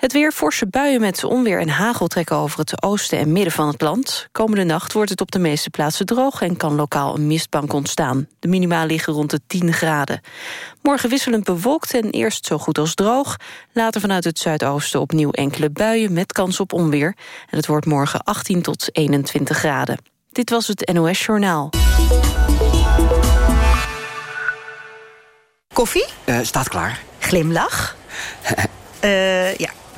Het weer forse buien met onweer en hagel trekken over het oosten en midden van het land. Komende nacht wordt het op de meeste plaatsen droog en kan lokaal een mistbank ontstaan. De minima liggen rond de 10 graden. Morgen wisselend bewolkt en eerst zo goed als droog. Later vanuit het zuidoosten opnieuw enkele buien met kans op onweer. En het wordt morgen 18 tot 21 graden. Dit was het NOS Journaal. Koffie? Uh, staat klaar. Glimlach? uh, ja,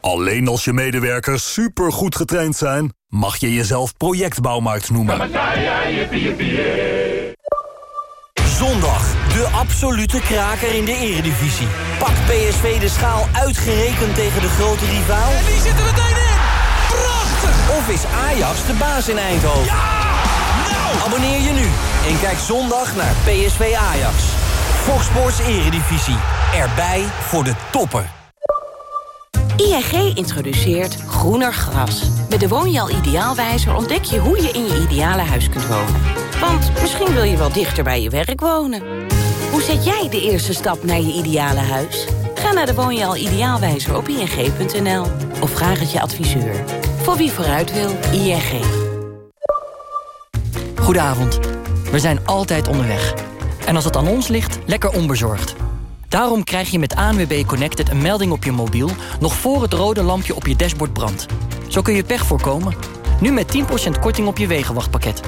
Alleen als je medewerkers supergoed getraind zijn... mag je jezelf projectbouwmarkt noemen. Zondag, de absolute kraker in de eredivisie. Pakt PSV de schaal uitgerekend tegen de grote rivaal? En die zitten meteen in! Prachtig! Of is Ajax de baas in Eindhoven? Ja! Nou! Abonneer je nu en kijk zondag naar PSV Ajax. Fox Sports Eredivisie. Erbij voor de toppen. ING introduceert groener gras. Met de Woonjaal Ideaalwijzer ontdek je hoe je in je ideale huis kunt wonen. Want misschien wil je wel dichter bij je werk wonen. Hoe zet jij de eerste stap naar je ideale huis? Ga naar de Woonjaal Ideaalwijzer op ing.nl. Of vraag het je adviseur. Voor wie vooruit wil, ING. Goedenavond. We zijn altijd onderweg. En als het aan ons ligt, lekker onbezorgd. Daarom krijg je met ANWB Connected een melding op je mobiel... nog voor het rode lampje op je dashboard brandt. Zo kun je pech voorkomen. Nu met 10% korting op je wegenwachtpakket.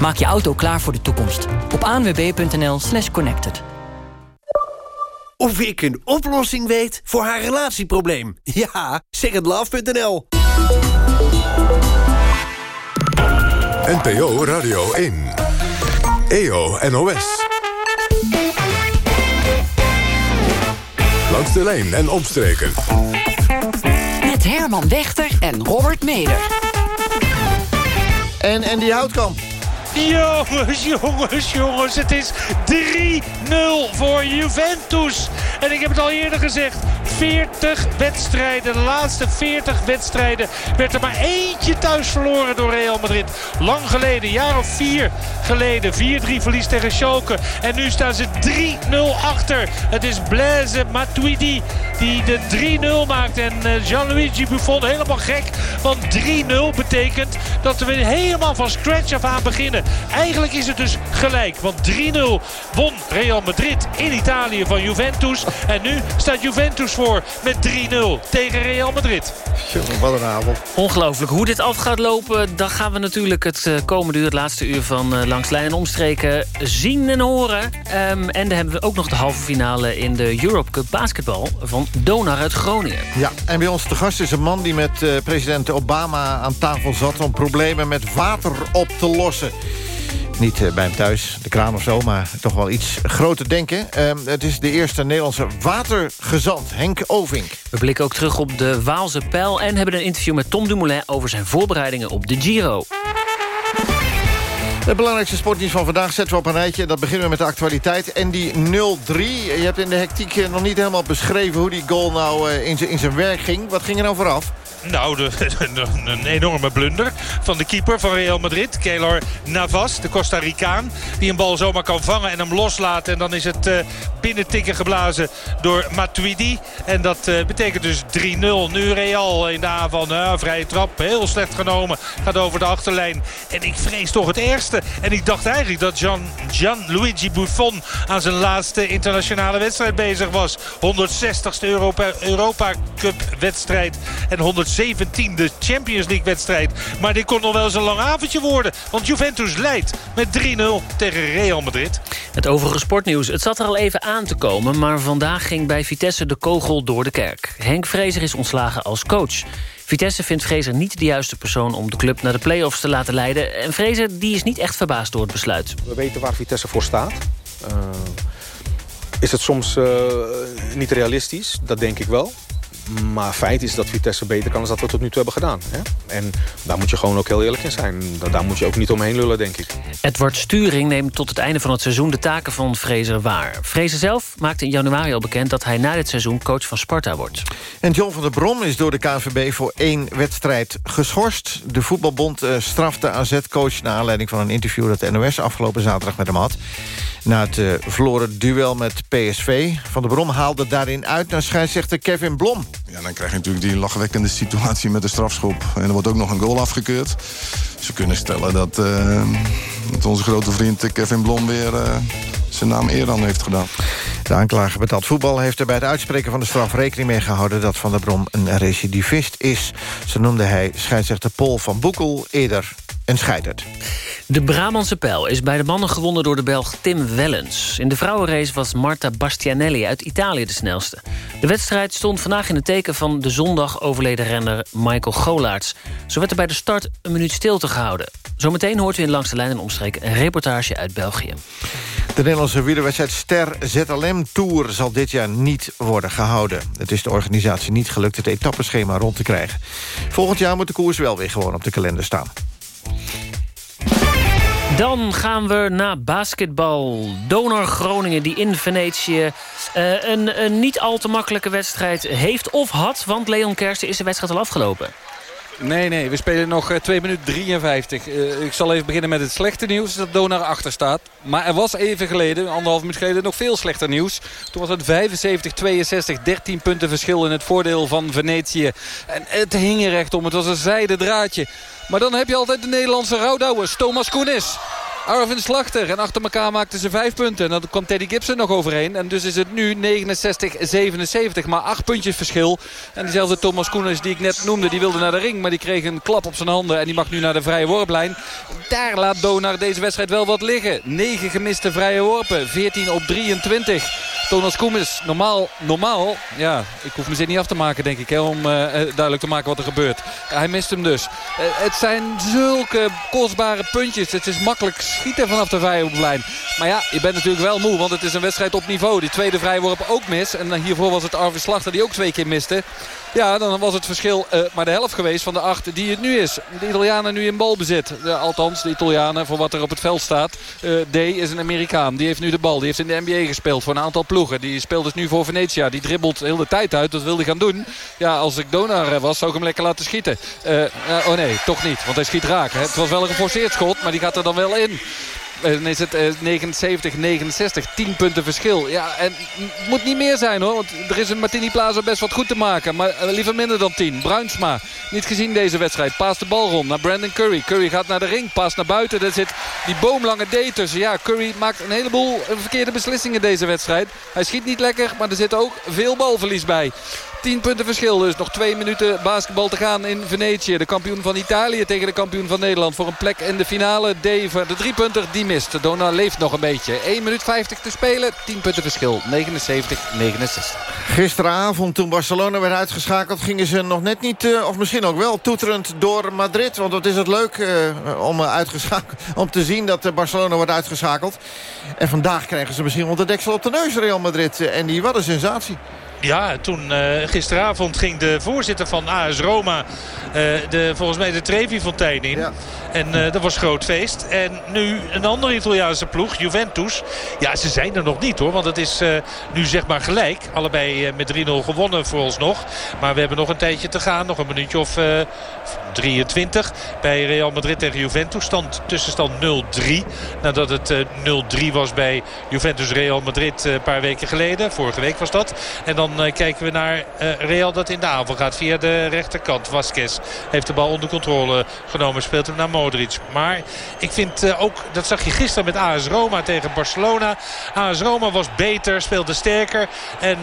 Maak je auto klaar voor de toekomst. Op anwb.nl slash connected. Of ik een oplossing weet voor haar relatieprobleem. Ja, secondlove.nl NPO Radio 1 EO NOS Langs de lijn en omstreken. Met Herman Wechter en Robert Meder. En Andy Houtkamp. Jongens, jongens, jongens. Het is 3-0 voor Juventus. En ik heb het al eerder gezegd. 40 wedstrijden, de laatste 40 wedstrijden... werd er maar eentje thuis verloren door Real Madrid. Lang geleden, jaar of vier geleden. 4-3 verlies tegen Schalke. En nu staan ze 3-0 achter. Het is Blaise Matuidi die de 3-0 maakt. En uh, Gianluigi Buffon helemaal gek. Want 3-0 betekent dat we helemaal van scratch af aan beginnen. Eigenlijk is het dus gelijk. Want 3-0 won Real Madrid in Italië van Juventus. En nu staat Juventus voor met 3-0 tegen Real Madrid. Wat een avond. Ongelooflijk. Hoe dit af gaat lopen, dan gaan we natuurlijk het eh, komende uur... het laatste uur van uh, Langs Lijn en Omstreken zien en horen. Um, en dan hebben we ook nog de halve finale in de Europe Cup basketbal... van Donar uit Groningen. Ja, en bij ons te gast is een man die met uh, president Obama aan tafel zat... om problemen met water op te lossen. Niet uh, bij hem thuis, de kraan of zo, maar toch wel iets groter denken. Uh, het is de eerste Nederlandse watergezant, Henk Ovink. We blikken ook terug op de Waalse pijl... en hebben een interview met Tom Dumoulin over zijn voorbereidingen op de Giro. Het belangrijkste sportnieuws van vandaag zetten we op een rijtje. Dat beginnen we met de actualiteit. En die 0-3. Je hebt in de hectiek nog niet helemaal beschreven... hoe die goal nou in zijn werk ging. Wat ging er nou vooraf? Nou, een enorme blunder van de keeper van Real Madrid. Keylor Navas, de Costa Ricaan. Die een bal zomaar kan vangen en hem loslaten. En dan is het uh, binnentikken geblazen door Matuidi. En dat uh, betekent dus 3-0. Nu Real in de aanval. Nou, vrije trap. Heel slecht genomen. Gaat over de achterlijn. En ik vrees toch het ergste. En ik dacht eigenlijk dat Gian, Gianluigi Buffon aan zijn laatste internationale wedstrijd bezig was. 160ste Europa, Europa Cup wedstrijd. En 100 17e Champions League wedstrijd. Maar dit kon nog wel eens een lang avondje worden. Want Juventus leidt met 3-0 tegen Real Madrid. Het overige sportnieuws. Het zat er al even aan te komen... maar vandaag ging bij Vitesse de kogel door de kerk. Henk Vrezer is ontslagen als coach. Vitesse vindt Vrezer niet de juiste persoon om de club naar de play-offs te laten leiden. En Vrezer die is niet echt verbaasd door het besluit. We weten waar Vitesse voor staat. Uh, is het soms uh, niet realistisch? Dat denk ik wel. Maar feit is dat Vitesse beter kan dan dat we tot nu toe hebben gedaan. Hè? En daar moet je gewoon ook heel eerlijk in zijn. Daar moet je ook niet omheen lullen, denk ik. Edward Sturing neemt tot het einde van het seizoen de taken van Vrezer waar. Vrezer zelf maakte in januari al bekend dat hij na dit seizoen coach van Sparta wordt. En John van der Brom is door de KNVB voor één wedstrijd geschorst. De voetbalbond uh, strafte AZ-coach naar aanleiding van een interview... dat de NOS afgelopen zaterdag met hem had. Na het uh, verloren duel met PSV. Van der Brom haalde daarin uit naar scheidsrechter Kevin Blom. Ja, dan krijg je natuurlijk die lachwekkende situatie met de strafschop. En er wordt ook nog een goal afgekeurd. Ze kunnen stellen dat, dat onze grote vriend Kevin Blom weer uh, zijn naam eer aan heeft gedaan. De aanklager betaald voetbal heeft er bij het uitspreken van de straf rekening mee gehouden dat Van der Brom een recidivist is. Zo noemde hij scheidsrechter Paul van Boekel eerder een scheidert. De Brabantse pijl is bij de mannen gewonnen door de Belg Tim Wellens. In de vrouwenrace was Marta Bastianelli uit Italië de snelste. De wedstrijd stond vandaag in het teken van de zondag overleden renner Michael Golaerts. Zo werd er bij de start een minuut stilte gehouden. Zometeen hoort u in Langs de Lijn en Omstreken een reportage uit België. De Nederlandse wielerwedstrijd Ster ZLM Tour zal dit jaar niet worden gehouden. Het is de organisatie niet gelukt het etappeschema rond te krijgen. Volgend jaar moet de koers wel weer gewoon op de kalender staan. Dan gaan we naar basketbal. Donor Groningen die in Venetië uh, een, een, niet al te makkelijke wedstrijd heeft of had. Want Leon Kersten is de wedstrijd al afgelopen. Nee, nee, we spelen nog 2 minuten 53. Uh, ik zal even beginnen met het slechte nieuws. Dat Donar achter staat. Maar er was even geleden, anderhalf minuut geleden, nog veel slechter nieuws. Toen was het 75-62, 13 punten verschil in het voordeel van Venetië. En het hing er echt om. Het was een zijde draadje. Maar dan heb je altijd de Nederlandse rouwdouwers. Thomas Koenis. Arvin Slachter. En achter elkaar maakten ze vijf punten. En dan kwam Teddy Gibson nog overheen. En dus is het nu 69-77. Maar acht puntjes verschil. En diezelfde Thomas Koenis die ik net noemde. Die wilde naar de ring. Maar die kreeg een klap op zijn handen. En die mag nu naar de vrije worplijn. Daar laat Donar deze wedstrijd wel wat liggen. 9 gemiste vrije worpen. 14 op 23. Thomas Koemis, normaal, normaal, ja, ik hoef me zin niet af te maken denk ik, hè, om uh, duidelijk te maken wat er gebeurt. Hij mist hem dus. Uh, het zijn zulke kostbare puntjes. Het is makkelijk schieten vanaf de vijflijn. Maar ja, je bent natuurlijk wel moe, want het is een wedstrijd op niveau. Die tweede vrijworp ook mis. En hiervoor was het Arvid Slachter die ook twee keer miste. Ja, dan was het verschil uh, maar de helft geweest van de acht die het nu is. De Italianen nu in balbezit. Uh, althans, de Italianen voor wat er op het veld staat. Uh, D is een Amerikaan. Die heeft nu de bal. Die heeft in de NBA gespeeld voor een aantal ploegen. Die speelt dus nu voor Venetia. Die dribbelt heel de tijd uit. Dat wil hij gaan doen. Ja, als ik Donar was, zou ik hem lekker laten schieten. oh nee, toch niet. Want hij schiet raak. Hè. Het was wel een geforceerd schot, maar die gaat er dan wel in. En dan is het 79, 69. 10 punten verschil. Ja, en het moet niet meer zijn hoor. Want er is een Martini Plaza best wat goed te maken. Maar liever minder dan 10. Bruinsma, niet gezien deze wedstrijd. Paast de bal rond naar Brandon Curry. Curry gaat naar de ring, paast naar buiten. Er zit die boomlange D tussen. Ja, Curry maakt een heleboel verkeerde beslissingen deze wedstrijd. Hij schiet niet lekker, maar er zit ook veel balverlies bij. 10 punten verschil dus. Nog twee minuten basketbal te gaan in Venetië. De kampioen van Italië tegen de kampioen van Nederland. Voor een plek in de finale. Dave, de driepunter, die mist. Dona leeft nog een beetje. 1 minuut 50 te spelen. 10 punten verschil. 79-69. Gisteravond toen Barcelona werd uitgeschakeld... gingen ze nog net niet, uh, of misschien ook wel, toeterend door Madrid. Want wat is het leuk uh, om, uh, om te zien dat Barcelona wordt uitgeschakeld. En vandaag krijgen ze misschien wel de deksel op de neus, Real Madrid. En die, wat een sensatie. Ja, toen uh, gisteravond ging de voorzitter van AS Roma... Uh, de, volgens mij de Trevi-fontein in. Ja. En uh, dat was groot feest. En nu een andere Italiaanse ploeg, Juventus. Ja, ze zijn er nog niet hoor. Want het is nu zeg maar gelijk. Allebei met 3-0 gewonnen vooralsnog. Maar we hebben nog een tijdje te gaan. Nog een minuutje of 23 bij Real Madrid tegen Juventus. Stand, tussenstand 0-3. Nadat het 0-3 was bij Juventus Real Madrid een paar weken geleden. Vorige week was dat. En dan uh, kijken we naar uh, Real dat in de aanval gaat via de rechterkant. Vasquez heeft de bal onder controle genomen. Speelt hem naar Modric. Maar ik vind uh, ook, dat zag je gisteren met AS Roma tegen Barcelona. AS Roma was beter, speelde sterker. En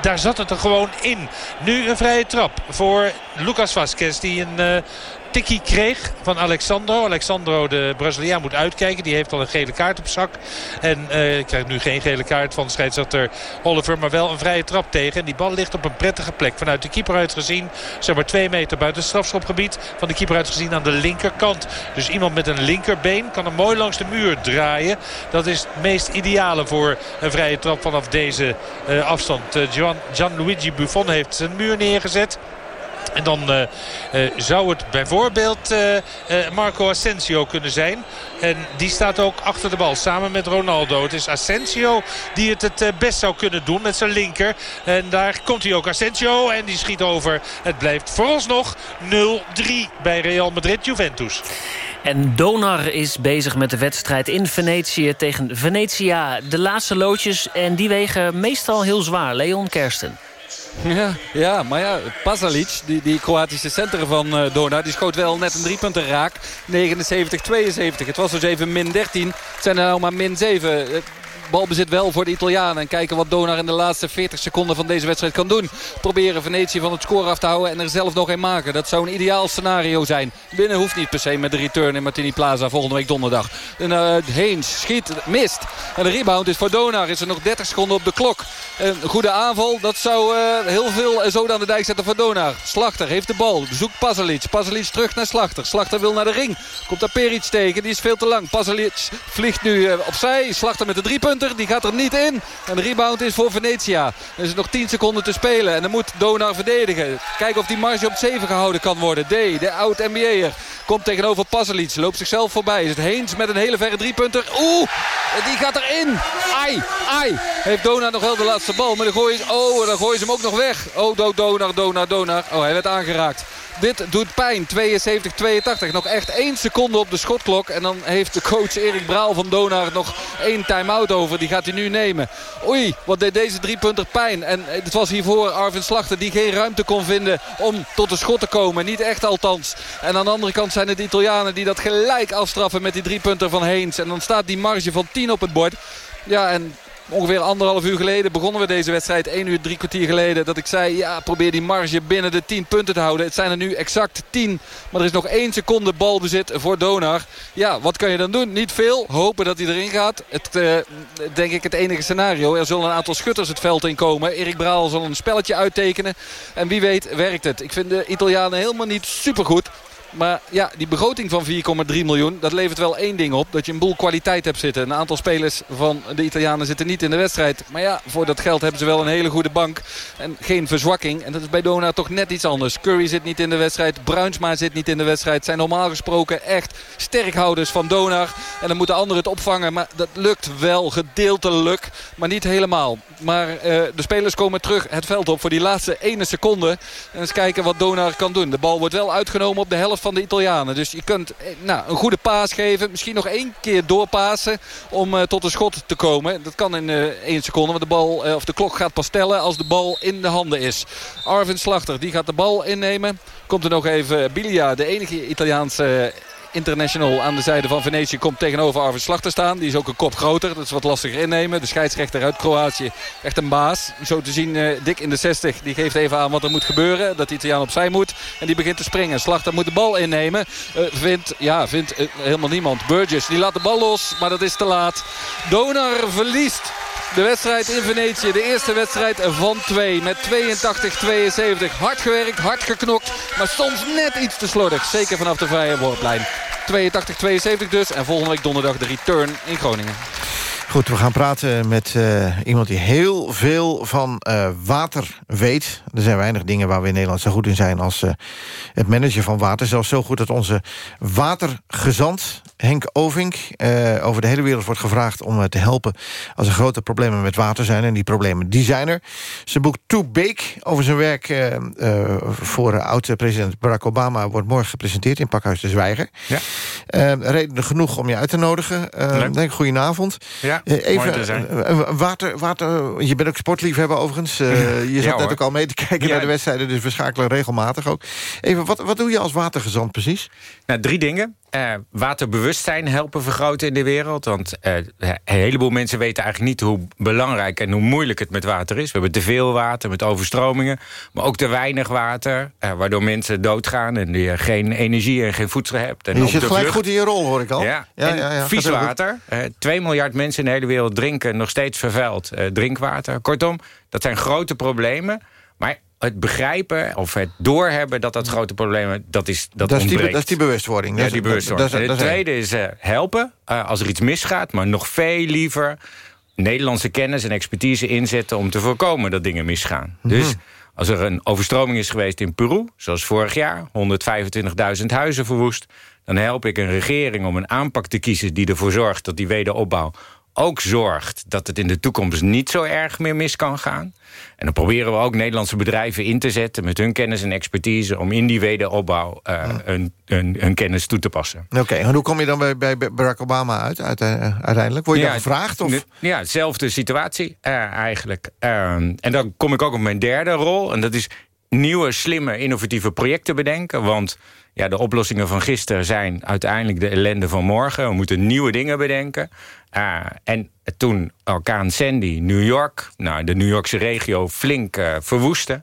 daar zat het er gewoon in. Nu een vrije trap voor Lucas Vasquez. Die een tikkie kreeg van Alexandro. Alexandro, de Braziliaan, moet uitkijken. Die heeft al een gele kaart op zak. En uh, krijgt nu geen gele kaart van scheidsrechter Oliver. Maar wel een vrije trap tegen. En die bal ligt op een prettige plek. Vanuit de keeper uit gezien. Zeg maar twee meter buiten het strafschopgebied. Van de keeper uit gezien aan de linkerkant. Dus iemand met een linkerbeen kan hem mooi langs de muur draaien. Dat is het meest ideale voor een vrije trap vanaf deze uh, afstand. Gian, Gianluigi Buffon heeft zijn muur neergezet. En dan uh, uh, zou het bijvoorbeeld uh, Marco Asensio kunnen zijn. En die staat ook achter de bal samen met Ronaldo. Het is Asensio die het het best zou kunnen doen met zijn linker. En daar komt hij ook Asensio en die schiet over. Het blijft vooralsnog 0-3 bij Real Madrid-Juventus. En Donar is bezig met de wedstrijd in Venetië tegen Venetia. De laatste loodjes en die wegen meestal heel zwaar. Leon Kersten. Ja, ja, maar ja, Pasalic, die, die Kroatische center van uh, Donar... die schoot wel net een driepunter raak. 79-72. Het was dus even min 13. Het zijn er nou maar min 7 balbezit wel voor de Italianen. En kijken wat Donar in de laatste 40 seconden van deze wedstrijd kan doen. Proberen Venetië van het score af te houden en er zelf nog een maken. Dat zou een ideaal scenario zijn. Binnen hoeft niet per se met de return in Martini Plaza volgende week donderdag. En, uh, Heens schiet, mist. En de rebound is voor Donar. Is er nog 30 seconden op de klok. Een goede aanval. Dat zou uh, heel veel zo aan de dijk zetten voor Donar. Slachter heeft de bal. Zoekt Pasalic. Pasalic terug naar Slachter. Slachter wil naar de ring. Komt daar Peric tegen. Die is veel te lang. Pasalic vliegt nu opzij. Slachter met de drie punten. Die gaat er niet in. En de rebound is voor Venetia. Er is nog 10 seconden te spelen. En dan moet Donar verdedigen. Kijken of die marge op 7 gehouden kan worden. D, de oud-NBA'er, komt tegenover Pasalic. Loopt zichzelf voorbij. Is het Heens met een hele verre driepunter. Oeh, die gaat erin. Ai, ai. Heeft Donar nog wel de laatste bal. Maar dan gooien ze, oh, dan gooien ze hem ook nog weg. Oh, Donar, Donar, Donar. Oh, hij werd aangeraakt. Dit doet pijn. 72-82. Nog echt één seconde op de schotklok. En dan heeft de coach Erik Braal van Donar nog één time-out over. Die gaat hij nu nemen. Oei, wat deed deze driepunter pijn. En het was hiervoor Arvin Slachter die geen ruimte kon vinden om tot de schot te komen. Niet echt althans. En aan de andere kant zijn het Italianen die dat gelijk afstraffen met die driepunter van Heens. En dan staat die marge van 10 op het bord. Ja, en Ongeveer anderhalf uur geleden begonnen we deze wedstrijd. 1 uur, drie kwartier geleden. Dat ik zei, ja, probeer die marge binnen de 10 punten te houden. Het zijn er nu exact 10. Maar er is nog 1 seconde balbezit voor Donar. Ja, wat kan je dan doen? Niet veel. Hopen dat hij erin gaat. Het, uh, denk ik het enige scenario. Er zullen een aantal schutters het veld in komen. Erik Braal zal een spelletje uittekenen. En wie weet werkt het. Ik vind de Italianen helemaal niet supergoed. Maar ja, die begroting van 4,3 miljoen, dat levert wel één ding op. Dat je een boel kwaliteit hebt zitten. Een aantal spelers van de Italianen zitten niet in de wedstrijd. Maar ja, voor dat geld hebben ze wel een hele goede bank. En geen verzwakking. En dat is bij Dona toch net iets anders. Curry zit niet in de wedstrijd. Bruinsma zit niet in de wedstrijd. Zijn normaal gesproken echt sterkhouders van Donar. En dan moeten anderen het opvangen. Maar dat lukt wel gedeeltelijk. Maar niet helemaal. Maar uh, de spelers komen terug het veld op voor die laatste ene seconde. En eens kijken wat Donar kan doen. De bal wordt wel uitgenomen op de helft van de Italianen. Dus je kunt nou, een goede paas geven. Misschien nog één keer doorpassen om tot een schot te komen. Dat kan in één seconde. Want de, bal, of de klok gaat pas tellen als de bal in de handen is. Arvin Slachter die gaat de bal innemen. Komt er nog even Bilia, de enige Italiaanse International aan de zijde van Venetië komt tegenover Arvid Slag te staan. Die is ook een kop groter. Dat is wat lastiger innemen. De scheidsrechter uit Kroatië. Echt een baas. Zo te zien uh, dik in de 60. Die geeft even aan wat er moet gebeuren. Dat de Italiaan opzij moet. En die begint te springen. Slachter moet de bal innemen. Uh, vindt, ja, vindt uh, helemaal niemand. Burgess die laat de bal los. Maar dat is te laat. Donar verliest de wedstrijd in Venetië. De eerste wedstrijd van twee. Met 82-72. Hard gewerkt, hard geknokt. Maar soms net iets te slordig. Zeker vanaf de vrije worplijn. 82-72 dus. En volgende week donderdag de return in Groningen. Goed, we gaan praten met uh, iemand die heel veel van uh, water weet. Er zijn weinig dingen waar we in Nederland zo goed in zijn... als uh, het managen van water. Zelfs zo goed dat onze watergezant Henk Ovink over de hele wereld wordt gevraagd... om te helpen als er grote problemen met water zijn. En die problemen, die zijn er. Zijn boek Too Big over zijn werk voor oud-president Barack Obama... wordt morgen gepresenteerd in Pakhuis de Zwijger. Ja. reden genoeg om je uit te nodigen. denk, goedenavond. Ja. Eh, even, eh, eh, water, water, je bent ook sportliefhebber overigens. je zat net ook al mee te kijken naar de wedstrijden... dus we schakelen regelmatig ook. Even, wat, wat doe je als watergezant precies? Nou, drie dingen. Uh, waterbewustzijn helpen vergroten in de wereld. Want uh, een heleboel mensen weten eigenlijk niet hoe belangrijk en hoe moeilijk het met water is. We hebben te veel water met overstromingen, maar ook te weinig water. Uh, waardoor mensen doodgaan en je geen energie en geen voedsel hebt. En je zit gelijk goed in je rol, hoor ik al. Ja, ja, ja, ja vies water. 2 miljard mensen in de hele wereld drinken nog steeds vervuild drinkwater. Kortom, dat zijn grote problemen. Maar het begrijpen of het doorhebben dat dat grote problemen... dat is dat, dat, is die, dat is die bewustwording. Ja, die bewustwording. Dat, het tweede is uh, helpen uh, als er iets misgaat... maar nog veel liever Nederlandse kennis en expertise inzetten... om te voorkomen dat dingen misgaan. Mm -hmm. Dus als er een overstroming is geweest in Peru... zoals vorig jaar, 125.000 huizen verwoest... dan help ik een regering om een aanpak te kiezen... die ervoor zorgt dat die wederopbouw ook zorgt dat het in de toekomst niet zo erg meer mis kan gaan. En dan proberen we ook Nederlandse bedrijven in te zetten... met hun kennis en expertise om in die wederopbouw uh, hun, hun, hun, kennis toe te passen. Oké, en hoe kom je dan bij, bij Barack Obama uit uiteindelijk? Word je ja, dan gevraagd? Of? Ja, dezelfde situatie uh, eigenlijk. Uh, en dan kom ik ook op mijn derde rol. En dat is nieuwe, slimme, innovatieve projecten bedenken. Want ja, de oplossingen van gisteren zijn uiteindelijk de ellende van morgen. We moeten nieuwe dingen bedenken. Uh, en toen orkaan Sandy New York, nou, de New Yorkse regio, flink uh, verwoestte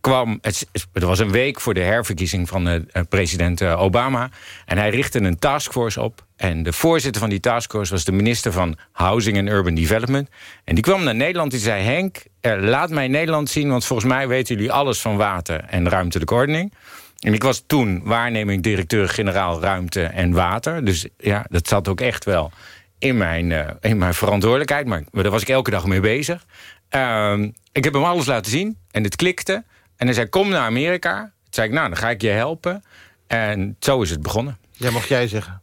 kwam, het, was een week voor de herverkiezing van uh, president Obama. En hij richtte een taskforce op. En de voorzitter van die taskforce was de minister van Housing and Urban Development. En die kwam naar Nederland en zei... Henk, laat mij Nederland zien, want volgens mij weten jullie alles van water en ruimtelijke ordening. En ik was toen waarneming directeur-generaal ruimte en water. Dus ja, dat zat ook echt wel in mijn, uh, in mijn verantwoordelijkheid. Maar daar was ik elke dag mee bezig. Uh, ik heb hem alles laten zien en het klikte. En hij zei, kom naar Amerika. Toen zei ik, nou, dan ga ik je helpen. En zo is het begonnen. Ja, mocht jij zeggen.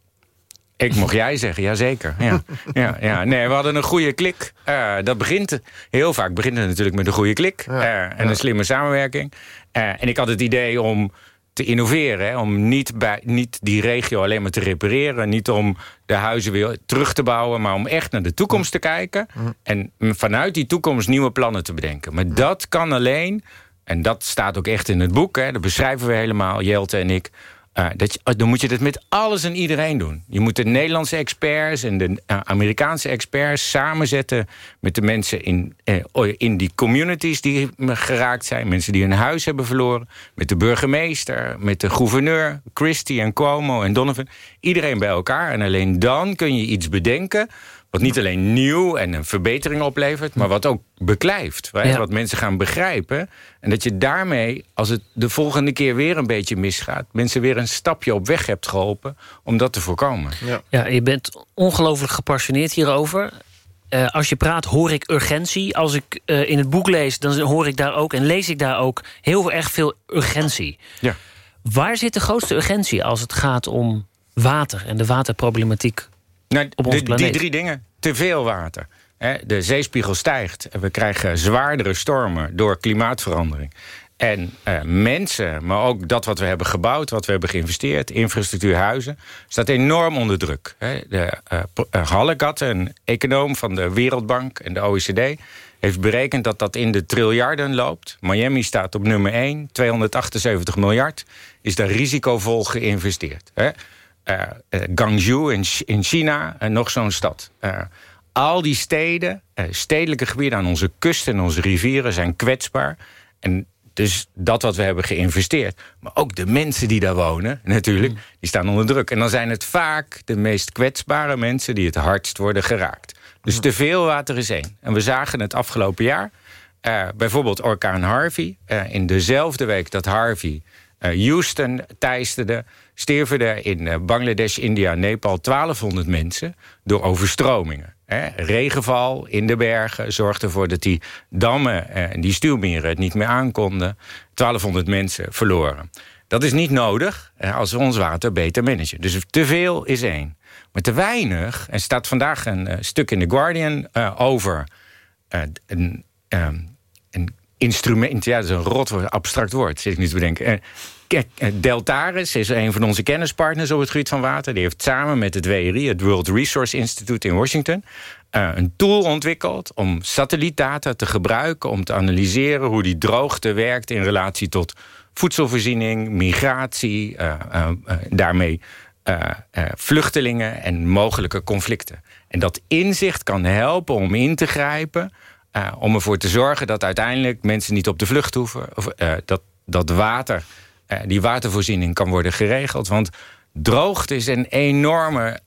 Ik mocht jij zeggen, jazeker. Ja, ja, ja. Nee, we hadden een goede klik. Uh, dat begint, heel vaak begint het natuurlijk met een goede klik. Ja, uh, en een slimme samenwerking. Uh, en ik had het idee om te innoveren. Hè? Om niet, bij, niet die regio alleen maar te repareren. Niet om de huizen weer terug te bouwen. Maar om echt naar de toekomst te kijken. En vanuit die toekomst nieuwe plannen te bedenken. Maar dat kan alleen... En dat staat ook echt in het boek. Hè? Dat beschrijven we helemaal, Jelte en ik. Uh, dat je, dan moet je dat met alles en iedereen doen. Je moet de Nederlandse experts en de uh, Amerikaanse experts samenzetten... met de mensen in, uh, in die communities die geraakt zijn. Mensen die hun huis hebben verloren. Met de burgemeester, met de gouverneur, Christie en Cuomo en Donovan. Iedereen bij elkaar. En alleen dan kun je iets bedenken wat niet alleen nieuw en een verbetering oplevert... maar wat ook beklijft. Ja. Wat mensen gaan begrijpen. En dat je daarmee, als het de volgende keer weer een beetje misgaat... mensen weer een stapje op weg hebt geholpen om dat te voorkomen. Ja, ja je bent ongelooflijk gepassioneerd hierover. Uh, als je praat hoor ik urgentie. Als ik uh, in het boek lees, dan hoor ik daar ook... en lees ik daar ook heel erg veel urgentie. Ja. Waar zit de grootste urgentie als het gaat om water... en de waterproblematiek nou, op onze de, planeet? Die drie dingen. Te veel water. De zeespiegel stijgt. En we krijgen zwaardere stormen door klimaatverandering. en uh, mensen, maar ook dat wat we hebben gebouwd... wat we hebben geïnvesteerd, infrastructuur, huizen... staat enorm onder druk. De, uh, Hallegat, een econoom van de Wereldbank en de OECD... heeft berekend dat dat in de triljarden loopt. Miami staat op nummer 1, 278 miljard... is daar risicovol geïnvesteerd. Hè. Guangzhou in, in China, nog zo'n stad al die steden, stedelijke gebieden aan onze kusten en onze rivieren zijn kwetsbaar. En dus dat wat we hebben geïnvesteerd. Maar ook de mensen die daar wonen, natuurlijk, mm. die staan onder druk. En dan zijn het vaak de meest kwetsbare mensen... die het hardst worden geraakt. Dus mm. te veel water is één. En we zagen het afgelopen jaar... Uh, bijvoorbeeld orkaan Harvey. Uh, in dezelfde week dat Harvey uh, Houston teisterde... stierven er in Bangladesh, India Nepal 1200 mensen... door overstromingen. regenval in de bergen zorgde ervoor dat die dammen en die stuwmeren het niet meer aankonden. 1200 mensen verloren. Dat is niet nodig als we ons water beter managen. Dus te veel is één. Maar te weinig, er staat vandaag een stuk in The Guardian over... een, ehm, een instrument, ja, dat is een rot abstract woord, zit ik nu te bedenken. Deltaris is een van onze kennispartners op het gebied van water. Die heeft samen met het WRI, het World Resource Institute in Washington... Uh, een tool ontwikkeld om satellietdata te gebruiken... om te analyseren hoe die droogte werkt in relatie tot voedselvoorziening, migratie... Uh, daarmee vluchtelingen en mogelijke conflicten. En dat inzicht kan helpen om in te grijpen om ervoor te zorgen dat uiteindelijk mensen niet op de vlucht hoeven. Of, dat, dat water, uh, die watervoorziening kan worden geregeld. Want droogte is een enorme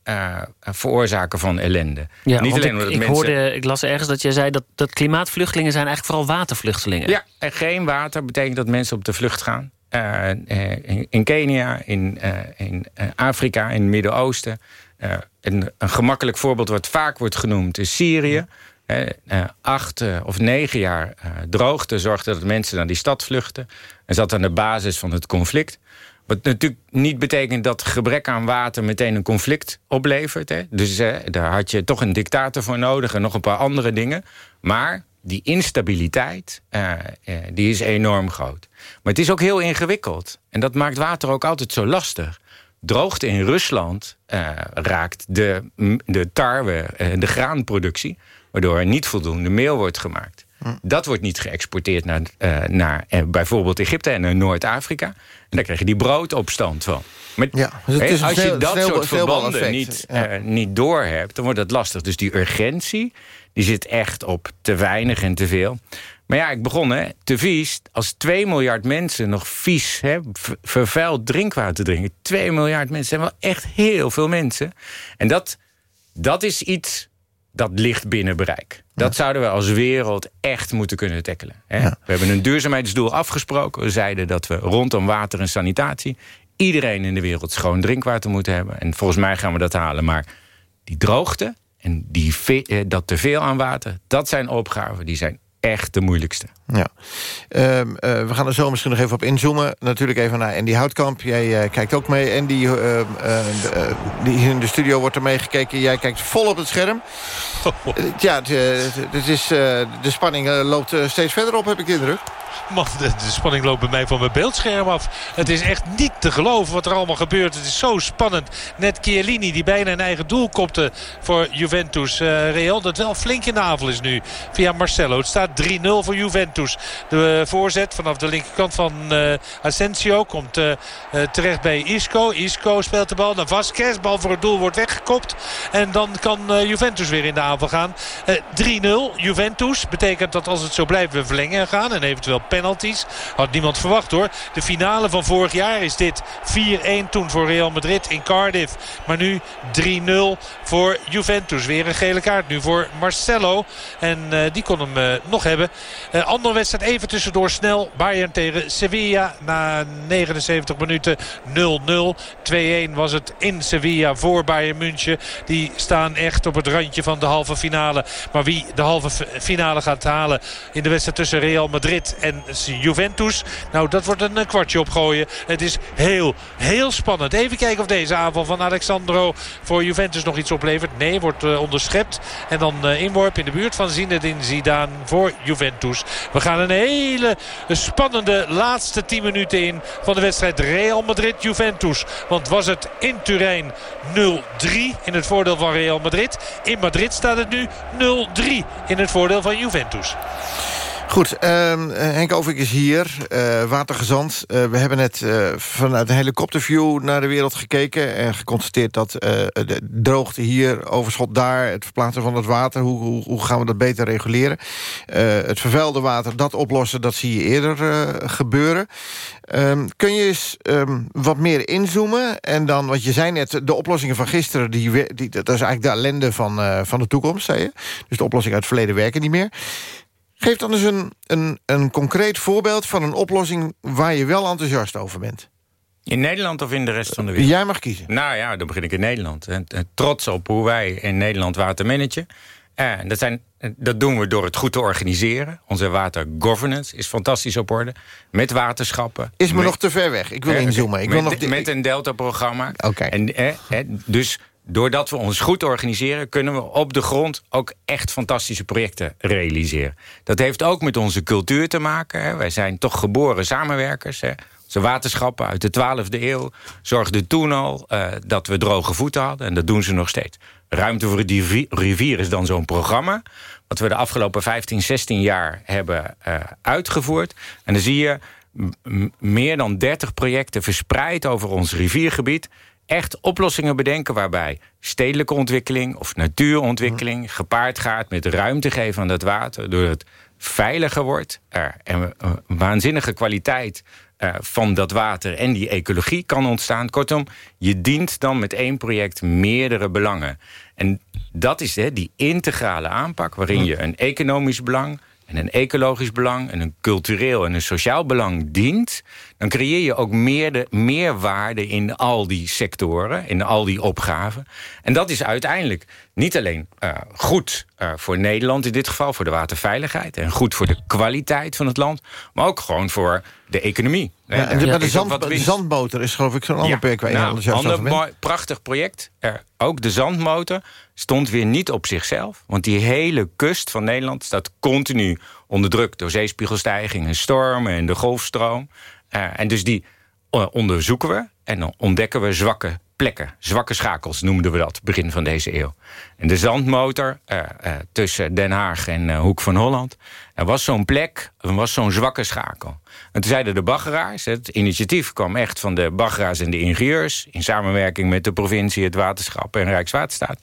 veroorzaker van ellende. Ja, niet alleen ik, ik, mensen... hoorde, ik las ergens dat jij zei dat, dat klimaatvluchtelingen zijn eigenlijk vooral watervluchtelingen. Ja, en geen water betekent dat mensen op de vlucht gaan. In, in, Kenia, in, in Afrika, in het Midden-Oosten. een, een gemakkelijk voorbeeld wat vaak wordt genoemd is Syrië. Acht of negen jaar droogte zorgde dat mensen naar die stad vluchten. En zat aan de basis van het conflict. Wat natuurlijk niet betekent dat gebrek aan water meteen een conflict oplevert. Hè. Dus daar had je toch een dictator voor nodig en nog een paar andere dingen. Maar die instabiliteit, die is enorm groot. Maar het is ook heel ingewikkeld. En dat maakt water ook altijd zo lastig. Droogte in Rusland raakt de, de tarwe, de graanproductie waardoor er niet voldoende meel wordt gemaakt. Dat wordt niet geëxporteerd naar, uh, naar uh, bijvoorbeeld Egypte en Noord-Afrika. En daar krijg je die broodopstand van. Maar ja, dus als je dat soort verbanden niet, ja. uh, niet doorhebt, dan wordt dat lastig. Dus die urgentie die zit echt op te weinig en te veel. Maar ja, ik begon, hè, te vies. Als 2 miljard mensen nog vies, hè, vervuild drinkwater drinken... 2 miljard mensen zijn wel echt heel veel mensen. En dat, dat is iets dat ligt binnen bereik. Dat zouden we als wereld echt moeten kunnen tackelen. Hè? We hebben een duurzaamheidsdoel afgesproken. We zeiden dat we rondom water en sanitatie... iedereen in de wereld schoon drinkwater moeten hebben. En volgens mij gaan we dat halen. Maar die droogte en die, eh, dat teveel aan water... dat zijn opgaven die zijn echt de moeilijkste. Ja. Uh, uh, we gaan er zo misschien nog even op inzoomen. Natuurlijk even naar Andy Houtkamp. Jij uh, kijkt ook mee. Andy, ehm, die hier in de studio wordt er meegekeken. Jij kijkt vol op het scherm. ja, het is, de spanning loopt steeds verder op, heb ik de indruk. Man, de, de, spanning loopt bij mij van mijn beeldscherm af. Het is echt niet te geloven wat er allemaal gebeurt. Het is zo spannend. Net Chiellini die bijna een eigen doel kopte voor Juventus. Uh, Real dat wel flink in de aanval is nu via Marcelo. Het staat 3-0 voor Juventus. De voorzet vanaf de linkerkant van uh, Asensio komt terecht bij Isco. Isco speelt de bal naar Vasquez. Bal voor het doel wordt weggekopt. En dan kan Juventus weer in de aanval gaan. 3-0 Juventus. Betekent dat als het zo blijft we verlengen gaan. En eventueel penalties. Had niemand verwacht hoor. De finale van vorig jaar is dit 4-1 toen voor Real Madrid in Cardiff. Maar nu 3-0 voor Juventus. Weer een gele kaart nu voor Marcelo. En die kon hem uh, nog hebben. Uh, andere wedstrijd even tussendoor snel. Bayern tegen Sevilla na 79 minuten 0-0. 2-1 was het in Sevilla voor Bayern München. Die staan echt op het randje van de halve finale. Maar wie de halve finale gaat halen in de wedstrijd tussen Real Madrid en Juventus. Nou, dat wordt een kwartje opgooien. Het is heel, heel spannend. Even kijken of deze aanval van Alexandro voor Juventus nog iets oplevert. Nee, wordt uh, onderschept. En dan inworp in de buurt van Zinedine Zidane voor Juventus. We gaan een hele spannende laatste 10 minuten in van de wedstrijd Real Madrid-Juventus. Want was het in Turijn 0-3 in het voordeel van Real Madrid. In Madrid staat het nu 0-3 in het voordeel van Juventus. Goed, uh, Henk Ovik is hier, uh, watergezant. Uh, we hebben net uh, vanuit een helikopterview naar de wereld gekeken... en geconstateerd dat de droogte hier, overschot daar... het verplaatsen van het water, hoe, hoe, hoe gaan we dat beter reguleren? het vervuilde water, dat oplossen, dat zie je eerder gebeuren. Um, kun je eens um, wat meer inzoomen? En dan, want je zei net, de oplossingen van gisteren... Die, die, dat is eigenlijk de ellende van, van de toekomst, zei je. Dus de oplossingen uit het verleden werken niet meer... Geef dan eens een, een, een concreet voorbeeld van een oplossing... waar je wel enthousiast over bent. In Nederland of in de rest van de wereld? Jij mag kiezen. Nou ja, dan begin ik in Nederland. En, trots op hoe wij in Nederland water managen. En dat, zijn, dat doen we door het goed te organiseren. Onze watergovernance is fantastisch op orde. Met waterschappen. Is me nog te ver weg. Ik wil inzoomen. Ik met, wil nog met een Delta-programma. Oké. En, eh, eh, dus doordat we ons goed organiseren... kunnen we op de grond ook echt fantastische projecten realiseren. Dat heeft ook met onze cultuur te maken. Hè. Wij zijn toch geboren samenwerkers. Hè. Onze waterschappen uit de 12e eeuw zorgden toen al uh, dat we droge voeten hadden. En dat doen ze nog steeds. Ruimte voor de rivier is dan zo'n programma... wat we de afgelopen 15, 16 jaar hebben uh, uitgevoerd. En dan zie je meer dan 30 projecten verspreid over ons riviergebied echt oplossingen bedenken waarbij stedelijke ontwikkeling of natuurontwikkeling gepaard gaat met ruimte geven aan dat water, doordat het veiliger wordt er, en een waanzinnige kwaliteit uh, van dat water en die ecologie kan ontstaan. Kortom, je dient dan met één project meerdere belangen. En dat is hè, die integrale aanpak waarin je een economisch belang en een ecologisch belang... en een cultureel en een sociaal belang dient... dan creëer je ook meer, de, meer waarde in al die sectoren, in al die opgaven. En dat is uiteindelijk niet alleen uh, goed uh, voor Nederland in dit geval... voor de waterveiligheid en goed voor de kwaliteit van het land... maar ook gewoon voor de economie. Ja, en de, maar de, zand, de, zandmotor is geloof ik zo'n ander je nou, ander mooi, prachtig project. Er, ook de zandmotor stond weer niet op zichzelf. Want die hele kust van Nederland staat continu onder druk... door zeespiegelstijging stormen en de golfstroom. Uh, en dus die uh, onderzoeken we en dan ontdekken we zwakke plekken. Zwakke schakels noemden we dat, begin van deze eeuw. En de zandmotor uh, tussen Den Haag en uh, Hoek van Holland... er was zo'n plek, er was zo'n zwakke schakel. En toen zeiden de baggeraars, het initiatief kwam echt van de baggeraars en de ingenieurs... in samenwerking met de provincie, het waterschap en Rijkswaterstaat...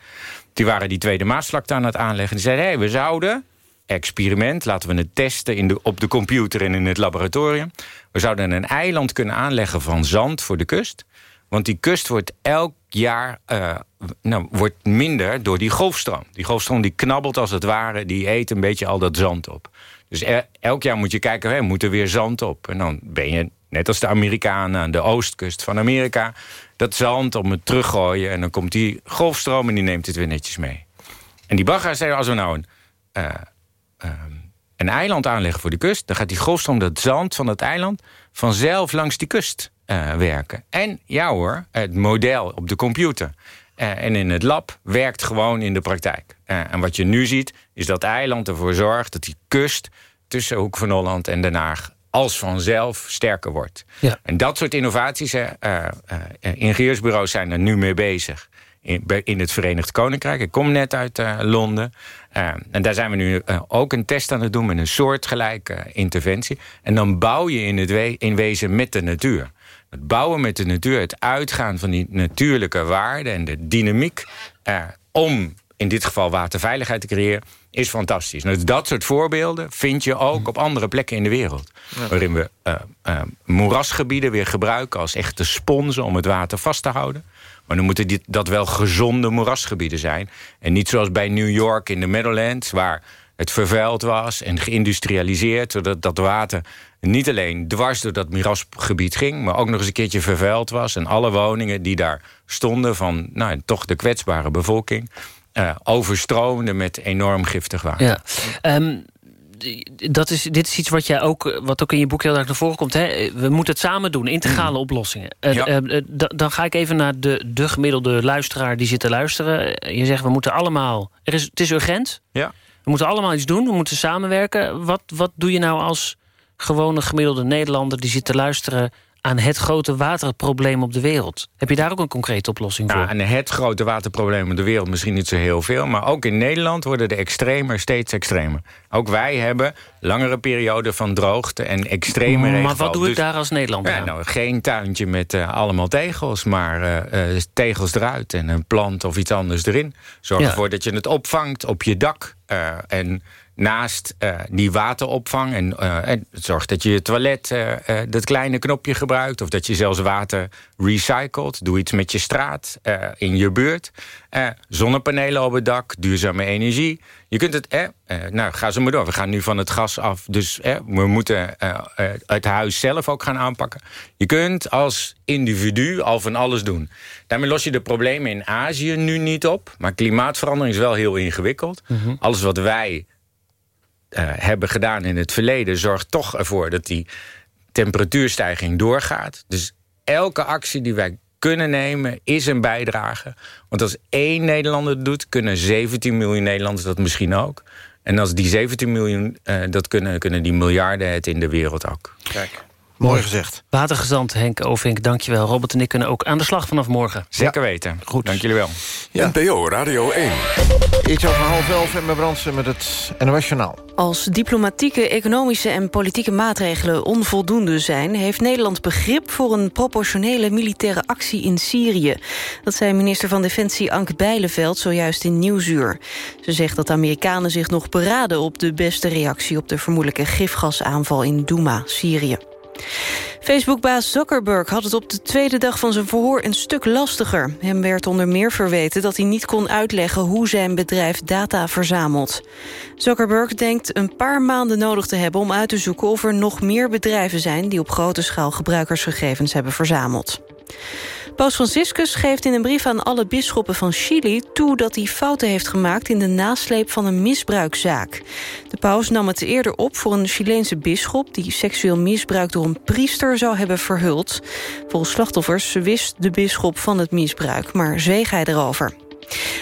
die waren die tweede Maasvlakte aan het aanleggen. Die zeiden, hé, hey, we zouden experiment. Laten we het testen in de, op de computer en in het laboratorium. We zouden een eiland kunnen aanleggen van zand voor de kust. Want die kust wordt elk jaar uh, nou, wordt minder door die golfstroom. Die golfstroom die knabbelt als het ware, die eet een beetje al dat zand op. Dus elk jaar moet je kijken, hè, moet er weer zand op. En dan ben je, net als de Amerikanen aan de oostkust van Amerika... dat zand om het teruggooien en dan komt die golfstroom... en die neemt het weer netjes mee. En die bagger zei, als we nou een... Uh, een eiland aanleggen voor de kust... dan gaat die golfstroom, dat zand van het eiland... vanzelf langs die kust uh, werken. En ja hoor, het model op de computer uh, en in het lab werkt gewoon in de praktijk. Uh, en wat je nu ziet, is dat eiland ervoor zorgt... dat die kust tussen Hoek van Holland en Den Haag als vanzelf sterker wordt. Ja. En dat soort innovaties, ingenieursbureaus zijn er nu mee bezig in, in het Verenigd Koninkrijk. Ik kom net uit uh, Londen. Uh, en daar zijn we nu uh, ook een test aan het doen met een soortgelijke interventie. En dan bouw je in, het we in wezen met de natuur. Het bouwen met de natuur, het uitgaan van die natuurlijke waarden... en de dynamiek om in dit geval waterveiligheid te creëren... is fantastisch. Nou, dat soort voorbeelden vind je ook op andere plekken in de wereld. Waarin we moerasgebieden weer gebruiken als echte sponsen... om het water vast te houden. Maar dan moeten dit, dat wel gezonde moerasgebieden zijn. En niet zoals bij New York in de Meadowlands... waar het vervuild was en geïndustrialiseerd... zodat dat water niet alleen dwars door dat moerasgebied ging... maar ook nog eens een keertje vervuild was. En alle woningen die daar stonden van nou, toch de kwetsbare bevolking... Uh, overstroomden met enorm giftig water. Ja. Um, dat is, dit is iets wat, jij ook, wat ook in je boek heel erg naar voren komt. Hè? We moeten het samen doen, integrale mm. oplossingen. Uh, uh, dan ga ik even naar de, de gemiddelde luisteraar die zit te luisteren. Je zegt, we moeten allemaal... Er is, het is urgent. Ja. We moeten allemaal iets doen, we moeten samenwerken. Wat, wat doe je nou als gewone gemiddelde Nederlander... die zit te luisteren aan het grote waterprobleem op de wereld. Heb je daar ook een concrete oplossing voor? Ja, en het grote waterprobleem op de wereld misschien niet zo heel veel... maar ook in Nederland worden de extremer steeds extremer. Ook wij hebben langere perioden van droogte en extreme regenval. Maar wat doe ik Dus- daar als Nederlander Ja, aan? nou, geen tuintje met eh, allemaal tegels, maar eh, eh, tegels eruit... en een plant of iets anders erin. Zorg Ja. ervoor dat je het opvangt op je dak. en naast eh, die wateropvang... En, en zorg dat je je toilet eh, dat kleine knopje gebruikt... of dat je zelfs water recycelt. Doe iets met je straat, in je buurt. Zonnepanelen op het dak, duurzame energie. Je kunt het... Eh, nou, ga zo maar door. We gaan nu van het gas af. Dus eh, we moeten het huis zelf ook gaan aanpakken. Je kunt als individu al van alles doen. Daarmee los je de problemen in Azië nu niet op. Maar klimaatverandering is wel heel ingewikkeld. Alles wat wij hebben gedaan in het verleden... zorgt toch ervoor dat die temperatuurstijging doorgaat. Dus elke actie die wij kunnen nemen is een bijdrage. Want als één Nederlander het doet... kunnen 17 miljoen Nederlanders dat misschien ook. En als die 17 miljoen eh, dat kunnen... kunnen die miljarden het in de wereld ook. Kijk. Mooi gezegd. Watergezant Henk Ovink, dankjewel. Robert en ik kunnen ook aan de slag vanaf morgen. Zeker weten. Goed. Dank jullie wel. NPO Radio 1. Iets over half elf en Brandsen met het NOS Journaal. Als diplomatieke, economische en politieke maatregelen onvoldoende zijn... heeft Nederland begrip voor een proportionele militaire actie in Syrië. Dat zei minister van Defensie Anke Bijleveld zojuist in Nieuwsuur. Ze zegt dat de Amerikanen zich nog beraden op de beste reactie... op de vermoedelijke gifgasaanval in Douma, Syrië. Facebook-baas Zuckerberg had het op de tweede dag van zijn verhoor een stuk lastiger. Hem werd onder meer verweten dat hij niet kon uitleggen hoe zijn bedrijf data verzamelt. Zuckerberg denkt een paar maanden nodig te hebben om uit te zoeken of er nog meer bedrijven zijn die op grote schaal gebruikersgegevens hebben verzameld. Paus Franciscus geeft in een brief aan alle bisschoppen van Chili toe dat hij fouten heeft gemaakt in de nasleep van een misbruikzaak. De paus nam het eerder op voor een Chileense bisschop die seksueel misbruik door een priester zou hebben verhuld. Volgens slachtoffers wist de bisschop van het misbruik, maar zweeg hij erover.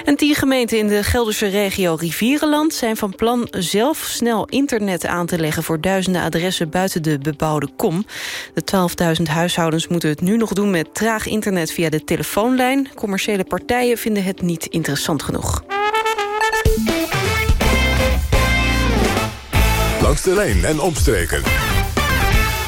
En tien gemeenten in de Gelderse regio Rivierenland zijn van plan zelf snel internet aan te leggen voor duizenden adressen buiten de bebouwde kom. De 12.000 huishoudens moeten het nu nog doen met traag internet via de telefoonlijn. Commerciële partijen vinden het niet interessant genoeg. Langs de lijn en omstreken.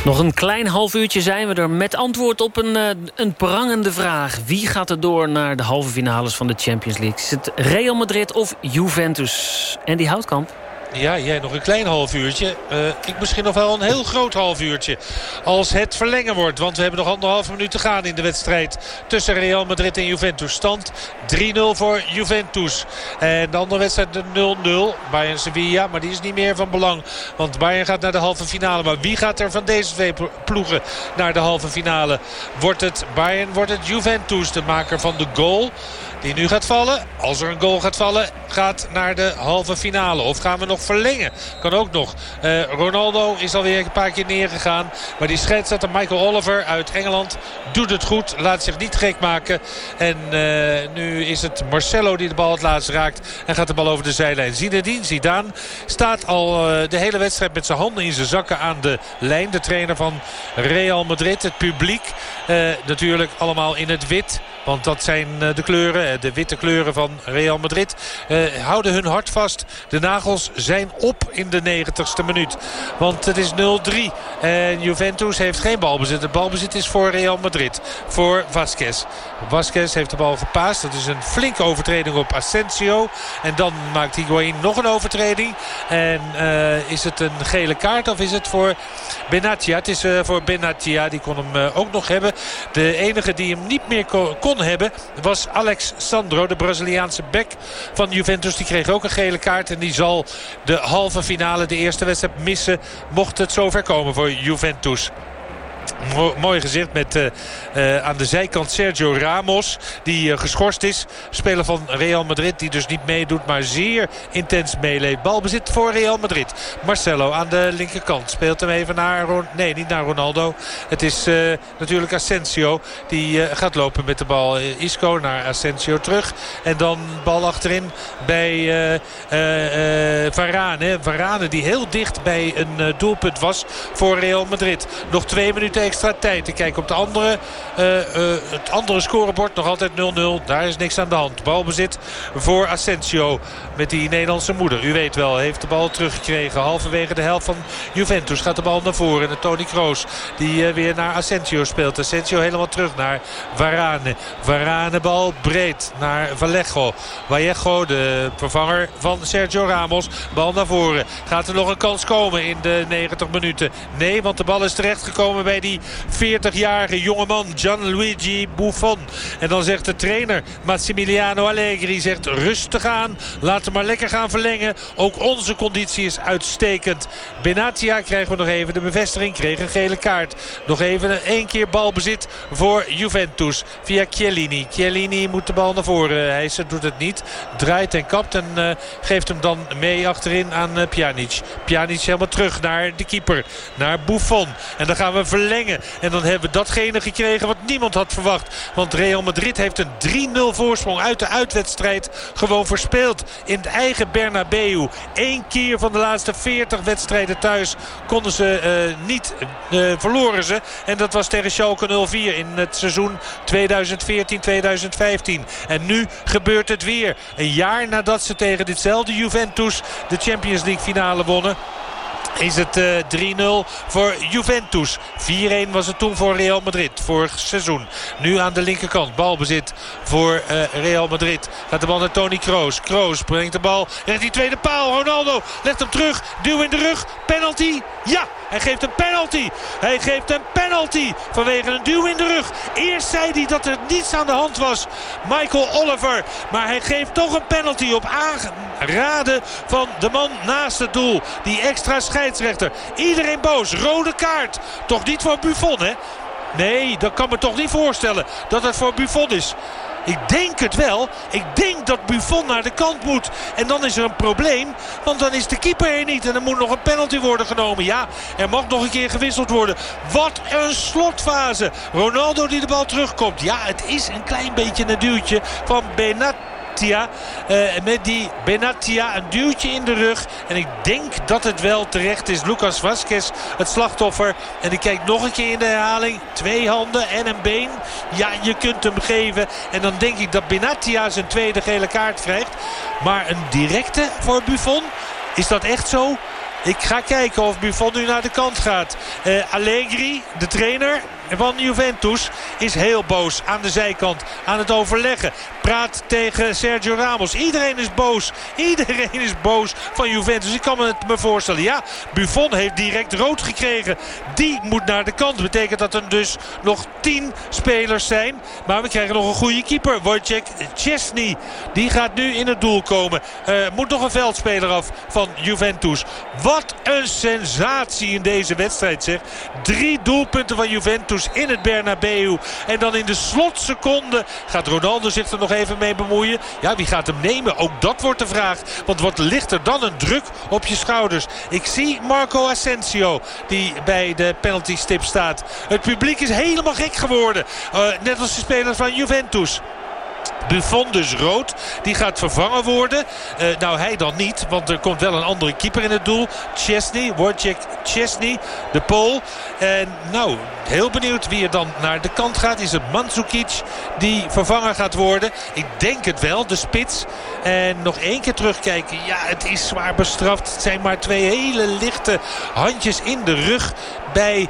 Nog een klein half uurtje zijn we er met antwoord op een, eh, een prangende vraag. Wie gaat er door naar de halve finales van de Champions League? Is het Real Madrid of Juventus? En die houtkamp? Ja, jij nog een klein half uurtje. Eh, ik misschien nog wel een heel groot half uurtje. Als het verlengen wordt. Want we hebben nog anderhalve minuut te gaan in de wedstrijd. Tussen Real Madrid en Juventus. Stand 3-0 voor Juventus. En de andere wedstrijd de 0-0. Bayern Sevilla. Maar die is niet meer van belang. Want Bayern gaat naar de halve finale. Maar wie gaat er van deze twee ploegen naar de halve finale? Wordt het Bayern? Wordt het Juventus? De maker van de goal. Die nu gaat vallen. Als er een goal gaat vallen. Gaat naar de halve finale. Of gaan we nog verlengen? Kan ook nog. Eh, Ronaldo is alweer een paar keer neergegaan. Maar die scheidsrechter Michael Oliver uit Engeland doet het goed. Laat zich niet gek maken. En eh, nu is het Marcelo die de bal het laatst raakt. En gaat de bal over de zijlijn. Zinedine Zidane staat al eh, de hele wedstrijd met zijn handen in zijn zakken aan de lijn. De trainer van Real Madrid. Het publiek natuurlijk allemaal in het wit. Want dat zijn eh, de kleuren, eh, de witte kleuren van Real Madrid. Eh, houden hun hart vast. De nagels zijn op in de 90ste minuut. Want het is 0-3. En Juventus heeft geen balbezit. Het balbezit is voor Real Madrid. Voor Vasquez. Vasquez heeft de bal gepaast. Dat is een flinke overtreding op Asensio. En dan maakt Higuain nog een overtreding. En eh, is het een gele kaart of is het voor Benatia? Het is eh, voor Benatia. Die kon hem eh, ook nog hebben. De enige die hem niet meer ko- kon hebben was Alex Sandro. De Braziliaanse bek van Juventus. Die kreeg ook een gele kaart. En die zal de halve finale, de eerste wedstrijd missen. Mocht het zover komen voor Juventus. Mooi gezicht met uh, uh, aan de zijkant Sergio Ramos. Die uh, geschorst is. Speler van Real Madrid. Die dus niet meedoet. Maar zeer intens meeleeft. Balbezit voor Real Madrid. Marcelo aan de linkerkant. Speelt hem even naar... Nee, niet naar Ronaldo. Het is natuurlijk Asensio. Die gaat lopen met de bal. Isco naar Asensio terug. En dan bal achterin bij Varane. Varane die heel dicht bij een doelpunt was voor Real Madrid. Nog twee minuten extra tijd. te kijken op de andere, uh, uh, het andere scorebord. Nog altijd 0-0. Daar is niks aan de hand. Balbezit voor Asensio. Met die Nederlandse moeder. U weet wel, heeft de bal teruggekregen. Halverwege de helft van Juventus gaat de bal naar voren. En Tony Kroos die uh, weer naar Asensio speelt. Asensio helemaal terug naar Varane. Varane bal breed naar Vallejo. Vallejo, de vervanger van Sergio Ramos. Bal naar voren. Gaat er nog een kans komen in de 90 minuten? Nee, want de bal is terechtgekomen bij die 40-jarige jongeman Gianluigi Buffon. En dan zegt de trainer Massimiliano Allegri zegt rustig aan. Laten we maar lekker gaan verlengen. Ook onze conditie is uitstekend. Benatia krijgen we nog even de bevestiging. Kreeg een gele kaart. Nog even één keer balbezit voor Juventus. Via Chiellini. Chiellini moet de bal naar voren. Hij doet het niet. Draait en kapt en uh, geeft hem dan mee achterin aan uh, Pjanic. Pjanic helemaal terug naar de keeper. Naar Buffon. En dan gaan we verlengen. En dan hebben we datgene gekregen wat niemand had verwacht. Want Real Madrid heeft een 3-0 voorsprong uit de uitwedstrijd gewoon verspeeld. In het eigen Bernabeu. Eén keer van de laatste 40 wedstrijden thuis konden ze uh, niet, uh, verloren ze. En dat was tegen Schalke 04 in het seizoen 2014-2015. En nu gebeurt het weer. Een jaar nadat ze tegen ditzelfde Juventus de Champions League finale wonnen is het uh, 3-0 voor Juventus. 4-1 was het toen voor Real Madrid vorig seizoen. Nu aan de linkerkant balbezit voor uh, Real Madrid. Gaat de bal naar Tony Kroos. Kroos brengt de bal richting die tweede paal. Ronaldo legt hem terug. Duw in de rug. Penalty. Ja, hij geeft een penalty. Hij geeft een penalty vanwege een duw in de rug. Eerst zei hij dat er niets aan de hand was. Michael Oliver. Maar hij geeft toch een penalty op aanraden van de man naast het doel. Die extra Iedereen boos. Rode kaart. Toch niet voor Buffon hè? Nee, dat kan me toch niet voorstellen dat het voor Buffon is. Ik denk het wel. Ik denk dat Buffon naar de kant moet. En dan is er een probleem. Want dan is de keeper er niet. En er moet nog een penalty worden genomen. Ja, er mag nog een keer gewisseld worden. Wat een slotfase. Ronaldo die de bal terugkomt. Ja, het is een klein beetje een duwtje van Benat. Uh, met die Benatia een duwtje in de rug. En ik denk dat het wel terecht is. Lucas Vasquez het slachtoffer. En ik kijk nog een keer in de herhaling. Twee handen en een been. Ja, je kunt hem geven. En dan denk ik dat Benatia zijn tweede gele kaart krijgt. Maar een directe voor Buffon. Is dat echt zo? Ik ga kijken of Buffon nu naar de kant gaat. Uh, Allegri, de trainer van Juventus, is heel boos aan de zijkant. Aan het overleggen. Praat tegen Sergio Ramos. Iedereen is boos. Iedereen is boos van Juventus. Ik kan me het me voorstellen. Ja, Buffon heeft direct rood gekregen. Die moet naar de kant. Betekent dat er dus nog tien spelers zijn. Maar we krijgen nog een goede keeper. Wojciech Chesney. Die gaat nu in het doel komen. Uh, moet nog een veldspeler af van Juventus. Wat een sensatie in deze wedstrijd zeg. Drie doelpunten van Juventus in het Bernabeu. En dan in de slotseconde gaat Ronaldo zich er nog even mee bemoeien. Ja, wie gaat hem nemen? Ook dat wordt de vraag. Want wat ligt er dan een druk op je schouders? Ik zie Marco Asensio die bij de penalty stip staat. Het publiek is helemaal gek geworden. Uh, net als de spelers van Juventus. Buffon dus rood. Die gaat vervangen worden. Uh, nou, hij dan niet. Want er komt wel een andere keeper in het doel. Chesney, Wojciech Chesney, de Pool. En nou, heel benieuwd wie er dan naar de kant gaat. Is het Mandzukic die vervangen gaat worden? Ik denk het wel, de spits. En nog één keer terugkijken. Ja, het is zwaar bestraft. Het zijn maar twee hele lichte handjes in de rug bij...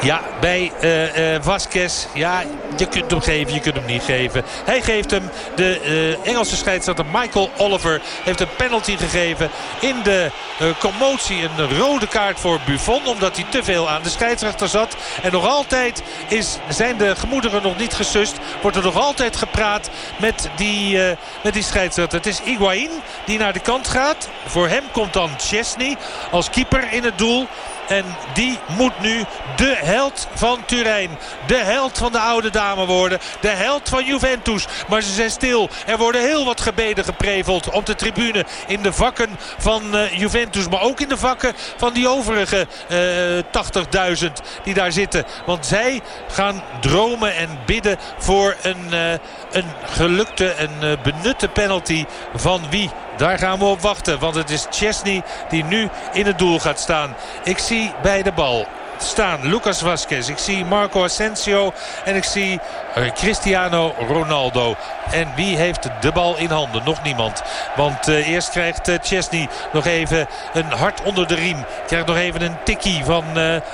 Ja, bij uh, uh, Vasquez. Ja, je kunt hem geven, je kunt hem niet geven. Hij geeft hem. De uh, Engelse scheidsrechter Michael Oliver heeft een penalty gegeven. In de commotie een rode kaart voor Buffon. Omdat hij te veel aan de scheidsrechter zat. En nog altijd is, zijn de gemoederen nog niet gesust. Wordt er nog altijd gepraat met die, met die scheidsrechter. Het is Higuain die naar de kant gaat. Voor hem komt dan Chesney als keeper in het doel. En die moet nu de held van Turijn. De held van de oude dame worden. De held van Juventus. Maar ze zijn stil. Er worden heel wat gebeden gepreveld op de tribune. In de vakken van uh, Juventus. Maar ook in de vakken van die overige uh, 80.000 die daar zitten. Want zij gaan dromen en bidden voor een, uh, een gelukte, een benutte penalty van wie? Daar gaan we op wachten. Want het is Chesney die nu in het doel gaat staan. Ik zie bij de bal staan. Lucas Vasquez. Ik zie Marco Asensio. En ik zie eh, Cristiano Ronaldo. En wie heeft de bal in handen? Nog niemand. Want uh, eerst krijgt uh, Chesney nog even een hart onder de riem. Krijgt nog even een tikkie van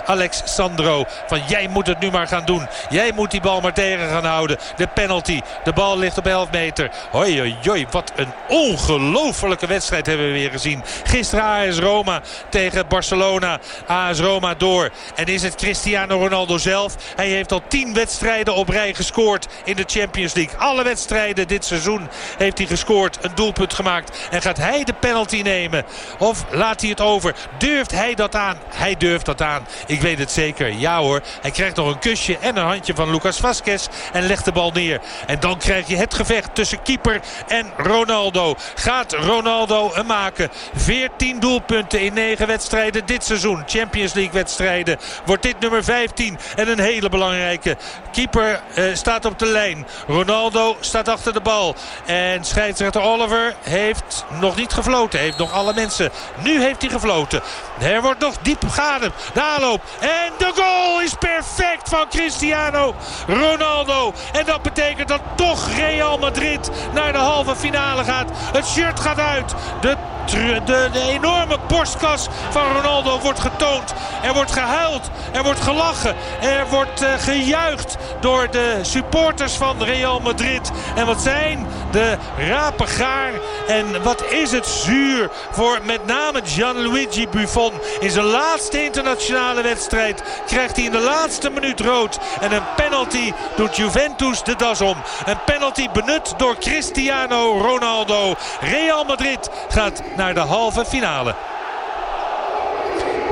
Alex Sandro. Van jij moet het nu maar gaan doen. Jij moet die bal maar tegen gaan houden. De penalty. De bal ligt op 11 meter. Hoi, hoi, hoi. Wat een ongelofelijke wedstrijd hebben we weer gezien. Gisteren AS Roma tegen Barcelona. AS Roma door. En is het Cristiano Ronaldo zelf. Hij heeft al 10 wedstrijden op rij gescoord in de Champions League. Alle wedstrijden dit seizoen heeft hij gescoord. Een doelpunt gemaakt. En gaat hij de penalty nemen? Of laat hij het over? Durft hij dat aan? Hij durft dat aan. Ik weet het zeker. Ja hoor. Hij krijgt nog een kusje en een handje van Lucas Vasquez. En legt de bal neer. En dan krijg je het gevecht tussen keeper en Ronaldo. Gaat Ronaldo hem maken? 14 doelpunten in 9 wedstrijden dit seizoen. Champions League wedstrijden. Wordt dit nummer 15. En een hele belangrijke. Keeper uh, staat op de lijn. Ronaldo staat achter de bal. En scheidsrechter Oliver heeft nog niet gefloten. Heeft nog alle mensen. Nu heeft hij gefloten. Er wordt nog diep geademd. De. En de goal is perfect van Cristiano Ronaldo. En dat betekent dat toch Real Madrid naar de halve finale gaat. Het shirt gaat uit. De de, de, enorme borstkas van Ronaldo wordt getoond. Er wordt gehuild. Er wordt gelachen. Er wordt uh, gejuicht door de supporters van Real Madrid. En wat zijn de rapen gaar. En wat is het zuur voor met name Gianluigi Buffon. In zijn laatste internationale wedstrijd krijgt hij in de laatste minuut rood. En een penalty doet Juventus de das om. Een penalty benut door Cristiano Ronaldo. Real Madrid gaat naar de halve finale.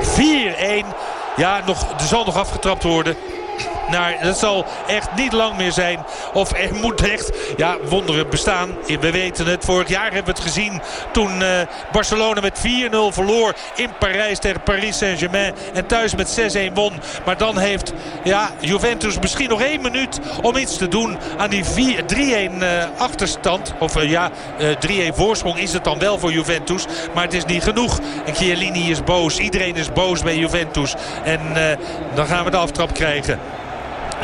4-1. Ja, nog, er zal nog afgetrapt worden. Nou, dat zal echt niet lang meer zijn. Of er moet echt ja, wonderen bestaan. We weten het. Vorig jaar hebben we het gezien toen uh, Barcelona met 4-0 verloor in Parijs tegen Paris Saint-Germain. En thuis met 6-1 won. Maar dan heeft ja, Juventus misschien nog één minuut om iets te doen aan die 3-1 uh, achterstand. Of uh, ja, 3-1 voorsprong is het dan wel voor Juventus. Maar het is niet genoeg. En Chiellini is boos. Iedereen is boos bij Juventus. En dan gaan we de aftrap krijgen.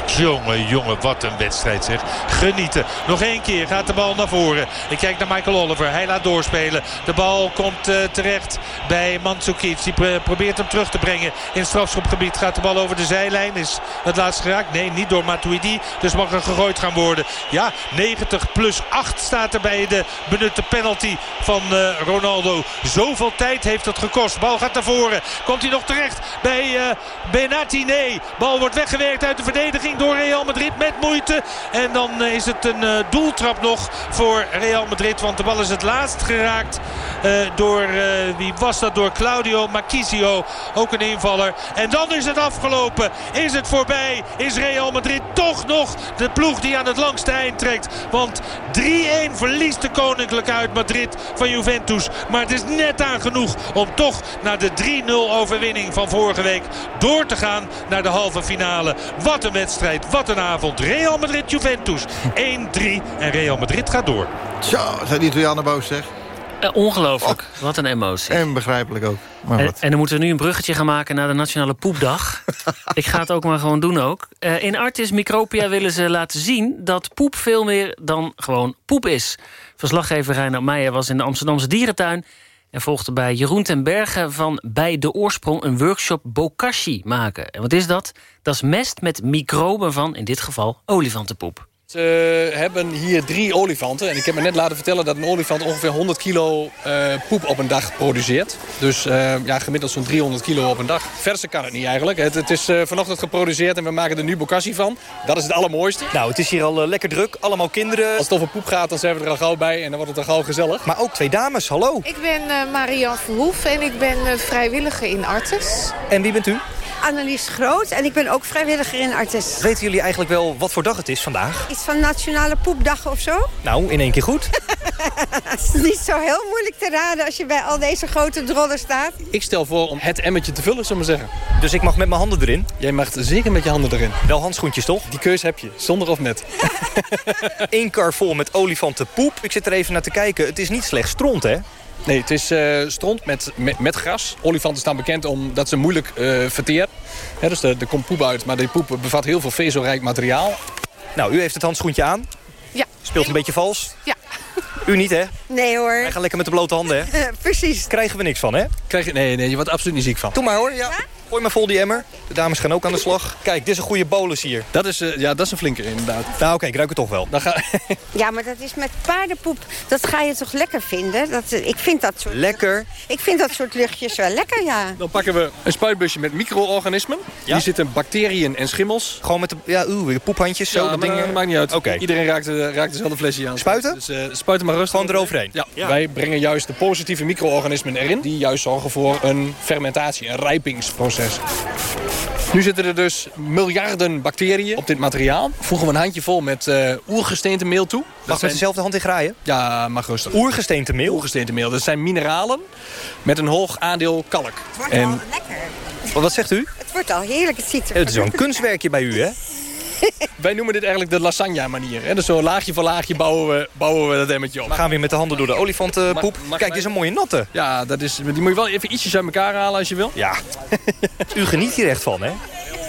Jongen, jongen, wat een wedstrijd zeg. Genieten. Nog één keer gaat de bal naar voren. Ik kijk naar Michael Oliver. Hij laat doorspelen. De bal komt uh, terecht bij Mandzukic. Die probeert hem terug te brengen in strafschopgebied. Gaat de bal over de zijlijn. Is het laatst geraakt? Nee, niet door Matuidi. Dus mag er gegooid gaan worden. Ja, 90 plus 8 staat er bij de benutte penalty van uh, Ronaldo. Zoveel tijd heeft het gekost. Bal gaat naar voren. Komt hij nog terecht bij uh, Benati? Nee. Bal wordt weggewerkt uit de verdediging door Real Madrid met moeite. En dan is het een uh, doeltrap nog voor Real Madrid. Want de bal is het laatst geraakt uh, door, wie was dat? Door Claudio Macchizio. Ook een invaller. En dan is het afgelopen. Is het voorbij? Is Real Madrid toch nog de ploeg die aan het langste eind trekt? Want 3-1 verliest de Koninklijke uit Madrid van Juventus. Maar het is net aan genoeg om toch naar de 3-0 overwinning van vorige week door te gaan naar de halve finale. Wat een wedstrijd. Wat een avond. Real Madrid-Juventus 1-3 en Real Madrid gaat door. Zo, zijn die Italianen boos zeg? Uh, ongelooflijk. Oh. Wat een emotie. En begrijpelijk ook. Maar en, en, dan moeten we nu een bruggetje gaan maken naar de Nationale Poepdag. Ik ga het ook maar gewoon doen ook. Uh, in Artis Micropia willen ze laten zien dat poep veel meer dan gewoon poep is. Verslaggever Reiner Meijer was in de Amsterdamse dierentuin... en volgde bij Jeroen ten Berge van Bij de Oorsprong... een workshop bokashi maken. En wat is dat? Dat is mest met microben van, in dit geval, olifantenpoep. Ze hebben hier drie olifanten. En ik heb me net laten vertellen dat een olifant ongeveer 100 kilo eh, poep op een dag produceert. Dus eh, ja, gemiddeld zo'n 300 kilo op een dag. Verse kan het niet eigenlijk. Het, het is eh, vanochtend geproduceerd en we maken er nu bokassi van. Dat is het allermooiste. Nou, het is hier al lekker druk. Allemaal kinderen. Als het over poep gaat, dan zijn we er al gauw bij en dan wordt het al gauw gezellig. Maar ook twee dames, hallo. Ik ben uh, Marianne Verhoef en ik ben vrijwilliger in Artes. En wie bent u? Annelies Groot en ik ben ook vrijwilliger in Artes. Weten jullie eigenlijk wel wat voor dag het is vandaag? Iets van Nationale Poepdag of zo? Nou, in één keer goed. het is niet zo heel moeilijk te raden als je bij al deze grote drollen staat. Ik stel voor om het emmertje te vullen, zullen we zeggen. Dus ik mag met mijn handen erin? Jij mag zeker met je handen erin. Wel handschoentjes, toch? Die keus heb je, zonder of met. Eén kar vol met olifantenpoep. Ik zit er even naar te kijken. Het is niet slecht stront, hè? Nee, het is uh, stront met, met, met, gras. Olifanten staan bekend omdat ze moeilijk uh, verteren. He, dus er komt poep uit, maar die poep bevat heel veel vezelrijk materiaal. Nou, u heeft het handschoentje aan. Ja. Speelt een beetje vals. Ja. U niet, hè? Nee, hoor. Wij gaan lekker met de blote handen, hè? Precies. Krijgen we niks van, hè? Krijg je, nee, nee, je wordt absoluut niet ziek van. Doe maar, hoor. Ja. Gooi maar vol die emmer. De dames gaan ook aan de slag. Kijk, dit is een goede bolus hier. Dat is, uh, ja, dat is een flinke inderdaad. Nou, oké, okay, ik ruik het toch wel. Dan ga... ja, maar dat is met paardenpoep. Dat ga je toch lekker vinden? Dat, uh, ik vind dat soort... Lekker? Ik vind dat soort luchtjes wel lekker, ja. Dan pakken we een spuitbusje met micro-organismen. Ja? Hier zitten bacteriën en schimmels. Gewoon met de, ja, oeh, de poephandjes, zo, ja, dat ding. Maakt niet uit. Okay. Iedereen raakt, uh, raakt dezelfde flesje aan. Spuiten? Dus uh, spuiten maar rustig. Gewoon eroverheen? Ja. ja. Wij brengen juist de positieve micro-organismen erin. Die juist zorgen voor een fermentatie, een rijpingsproces. Nu zitten er dus miljarden bacteriën op dit materiaal. Voegen we een handje vol met uh, oergesteentemeel toe. Dat mag zijn... met dezelfde hand in graaien? Ja, mag rustig. Oergesteentemeel? Oergesteentemeel. Dat zijn mineralen met een hoog aandeel kalk. Het wordt en... lekker. Wat zegt u? Het wordt al heerlijk. Het ziet er... Het is wel een kunstwerkje bij u, hè? Wij noemen dit eigenlijk de lasagne-manier. Dus zo laagje voor laagje bouwen we, bouwen we dat emmetje op. We gaan weer met de handen door de olifantenpoep. Kijk, dit is een mooie natte. Ja, dat is, die moet je wel even ietsjes uit elkaar halen als je wil. Ja. U geniet hier echt van, hè?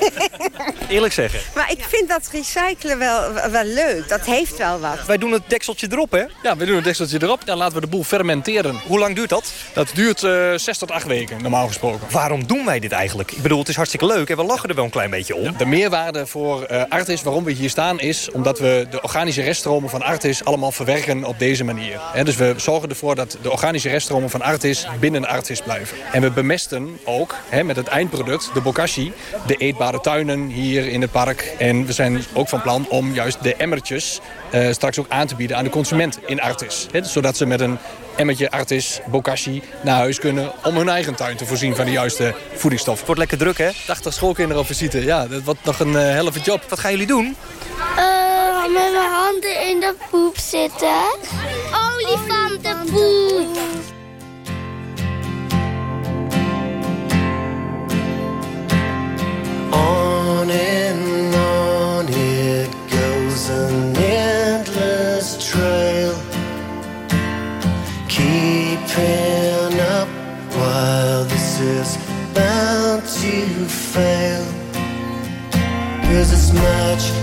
Eerlijk zeggen. Maar ik vind dat recyclen wel, wel leuk. Dat heeft wel wat. Wij doen het dekseltje erop, hè? Ja, we doen het dekseltje erop. Dan laten we de boel fermenteren. Hoe lang duurt dat? Dat duurt uh, zes tot acht weken, normaal gesproken. Waarom doen wij dit eigenlijk? Ik bedoel, het is hartstikke leuk en we lachen er wel een klein beetje om. Ja, de meerwaarde voor uh, Artis, waarom we hier staan, is omdat we de organische reststromen van Artis allemaal verwerken op deze manier. He, dus we zorgen ervoor dat de organische reststromen van Artis binnen Artis blijven. En we bemesten ook he, met het eindproduct, de bokashi, de eetbare tuinen hier in het park. En we zijn ook van plan om juist de emmertjes uh, straks ook aan te bieden aan de consument in Artis. He, zodat ze met een emmertje Artis, bokashi naar huis kunnen... om hun eigen tuin te voorzien van de juiste voedingsstoffen. Het wordt lekker druk, hè? 80 schoolkinderen op visite. Ja, dat wordt nog een uh, helft job. Wat gaan jullie doen? Uh, met mijn handen in de poep zitten. Olifantenpoep. Trail Keeping up while this is bound to fail. Cause it's much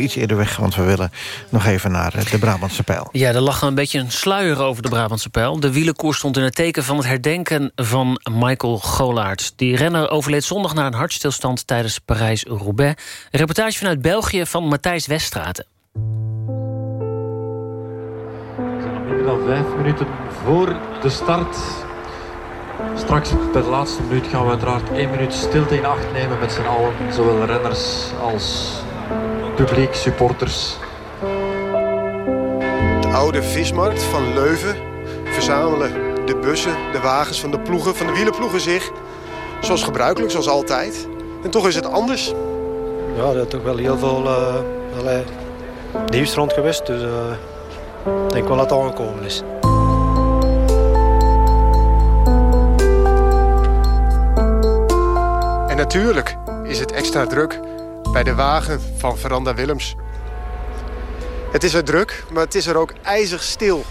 hem iets eerder weg, want we willen nog even naar eh, de Brabantse pijl. Ja, er lag een beetje een sluier over de Brabantse pijl. De wielenkoers stond in het teken van het herdenken van Michael Golaerts. Die renner overleed zondag na een hartstilstand tijdens Parijs-Roubaix. Een reportage vanuit België van Matthijs Weststraten. Minder dan vijf minuten voor de start. Straks bij de laatste minuut gaan we uiteraard één minuut stilte in acht nemen met z'n allen. Zowel renners als publiek, supporters. De oude vismarkt van Leuven verzamelen de bussen, de wagens van de ploegen, van de wielenploegen zich. Zoals gebruikelijk, zoals altijd. En toch is het anders. Ja, er is toch wel heel veel uh, allee, nieuws rond geweest. Dus uh, ik denk wel dat het aangekomen is. En natuurlijk is het extra druk bij de wagen van Veranda Willems. Het is er druk, maar het is er ook ijzig stil.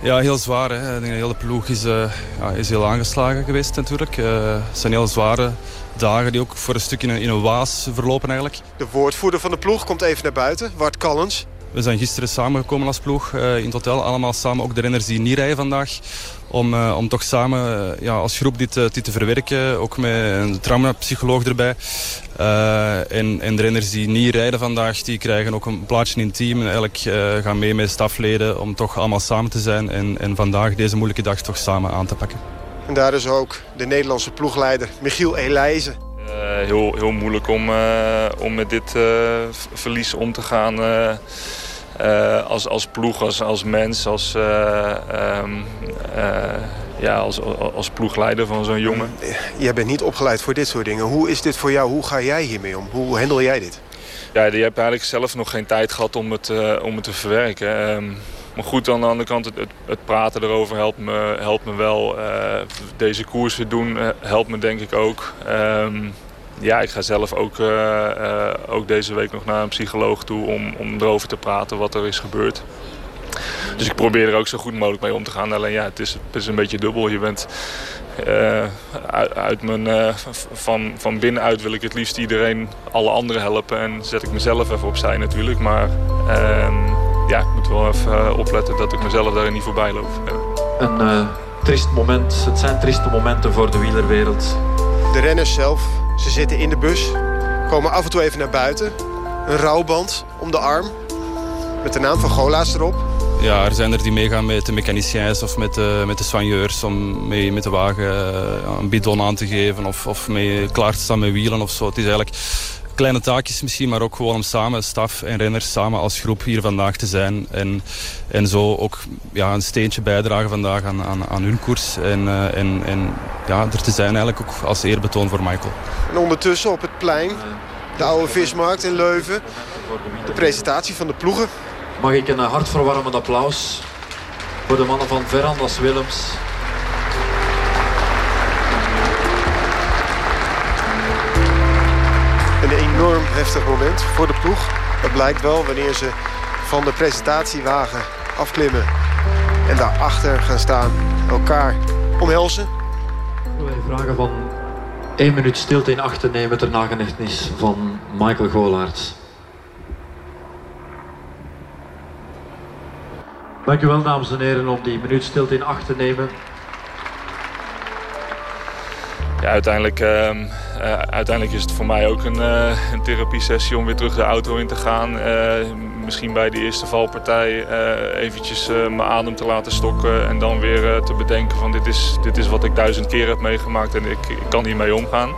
Ja, heel zwaar. Hè. Ik denk dat de hele ploeg is, uh, ja, is heel aangeslagen geweest natuurlijk. Uh, het zijn heel zware dagen die ook voor een stuk in een, in een waas verlopen eigenlijk. De woordvoerder van de ploeg komt even naar buiten, Wart Callens. We zijn gisteren samengekomen als ploeg uh, in hotel. Allemaal samen, ook de renners die niet rijden vandaag. Om, uh, om toch samen uh, ja, als groep dit, dit, te verwerken. Ook met een traumapsycholoog erbij. en, en de renners die niet rijden vandaag, die krijgen ook een plaatsje in het team. En eigenlijk gaan mee met stafleden om toch allemaal samen te zijn. En, en vandaag deze moeilijke dag toch samen aan te pakken. En daar is ook de Nederlandse ploegleider Michiel Elijzen. Uh, heel, heel moeilijk om, uh, om met dit uh, verlies om te gaan. als, als ploeg, als, als mens, als, um, ja, als, als ploegleider van zo'n jongen. Jij bent niet opgeleid voor dit soort dingen. Hoe is dit voor jou? Hoe ga jij hiermee om? Hoe handel jij dit? Ja, je hebt eigenlijk zelf nog geen tijd gehad om het, om het te verwerken. Maar goed, aan de andere kant, het, het, praten erover helpt me, helpt me wel. Uh, deze koers weer doen uh, helpt me denk ik ook. Um, ja, ik ga zelf ook, uh, uh, ook deze week nog naar een psycholoog toe om, om erover te praten wat er is gebeurd. Dus ik probeer er ook zo goed mogelijk mee om te gaan. Alleen ja, het is, het is een beetje dubbel. Je bent uh, uit, mijn, van, van binnenuit wil ik het liefst iedereen, alle anderen helpen. En zet ik mezelf even opzij natuurlijk. Maar ehm, ja, ik moet wel even opletten dat ik mezelf daarin niet voorbij loop. Ja. Een triest moment. Het zijn trieste momenten voor de wielerwereld. De renners zelf ze zitten in de bus, komen af en toe even naar buiten. Een rouwband om de arm, met de naam van Gola's erop. Ja, er zijn er die meegaan met de mechaniciens of met de, met de soigneurs... om mee met de wagen een bidon aan te geven of, of mee klaar te staan met wielen of zo. Het is eigenlijk kleine taakjes misschien, maar ook gewoon om samen, staf en renners, samen als groep hier vandaag te zijn. En, en zo ook ja, een steentje bijdragen vandaag aan, aan, aan hun koers. En, uh, en, en ja, er te zijn eigenlijk ook als eerbetoon voor Michael. En ondertussen op het plein, de oude vismarkt in Leuven, de presentatie van de ploegen. Mag ik een hartverwarmend applaus voor de mannen van Verandas Willems, Een enorm heftig moment voor de ploeg. Dat blijkt wel wanneer ze van de presentatiewagen afklimmen en daarachter gaan staan, elkaar omhelzen. Wij vragen van één minuut stilte in acht te nemen ter nagedachtenis van Michael Golaerts. Dank u wel, dames en heren, om die minuut stilte in acht te nemen. Ja, uiteindelijk, uh, uh, uiteindelijk is het voor mij ook een, uh, een therapie-sessie om weer terug de auto in te gaan. misschien bij die eerste valpartij eventjes mijn adem te laten stokken. En dan weer te bedenken van dit is, dit is wat ik duizend keer heb meegemaakt en ik, ik kan hiermee omgaan.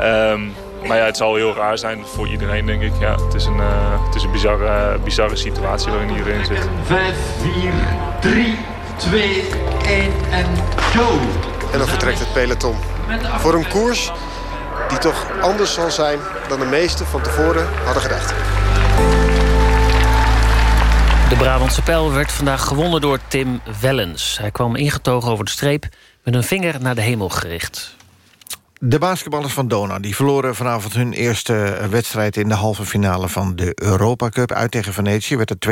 Um, maar ja, het zal heel raar zijn voor iedereen, denk ik. Ja, het is een, het is een bizarre, bizarre situatie waarin iedereen zit. 5, 4, 3, 2, 1 en go! En dan vertrekt het peloton. Voor een koers die toch anders zal zijn dan de meesten van tevoren hadden gedacht. De Brabantse pijl werd vandaag gewonnen door Tim Wellens. Hij kwam ingetogen over de streep met een vinger naar de hemel gericht. De basketballers van Dona die verloren vanavond hun eerste wedstrijd... in de halve finale van de Europa Cup uit tegen Venetië. Werd het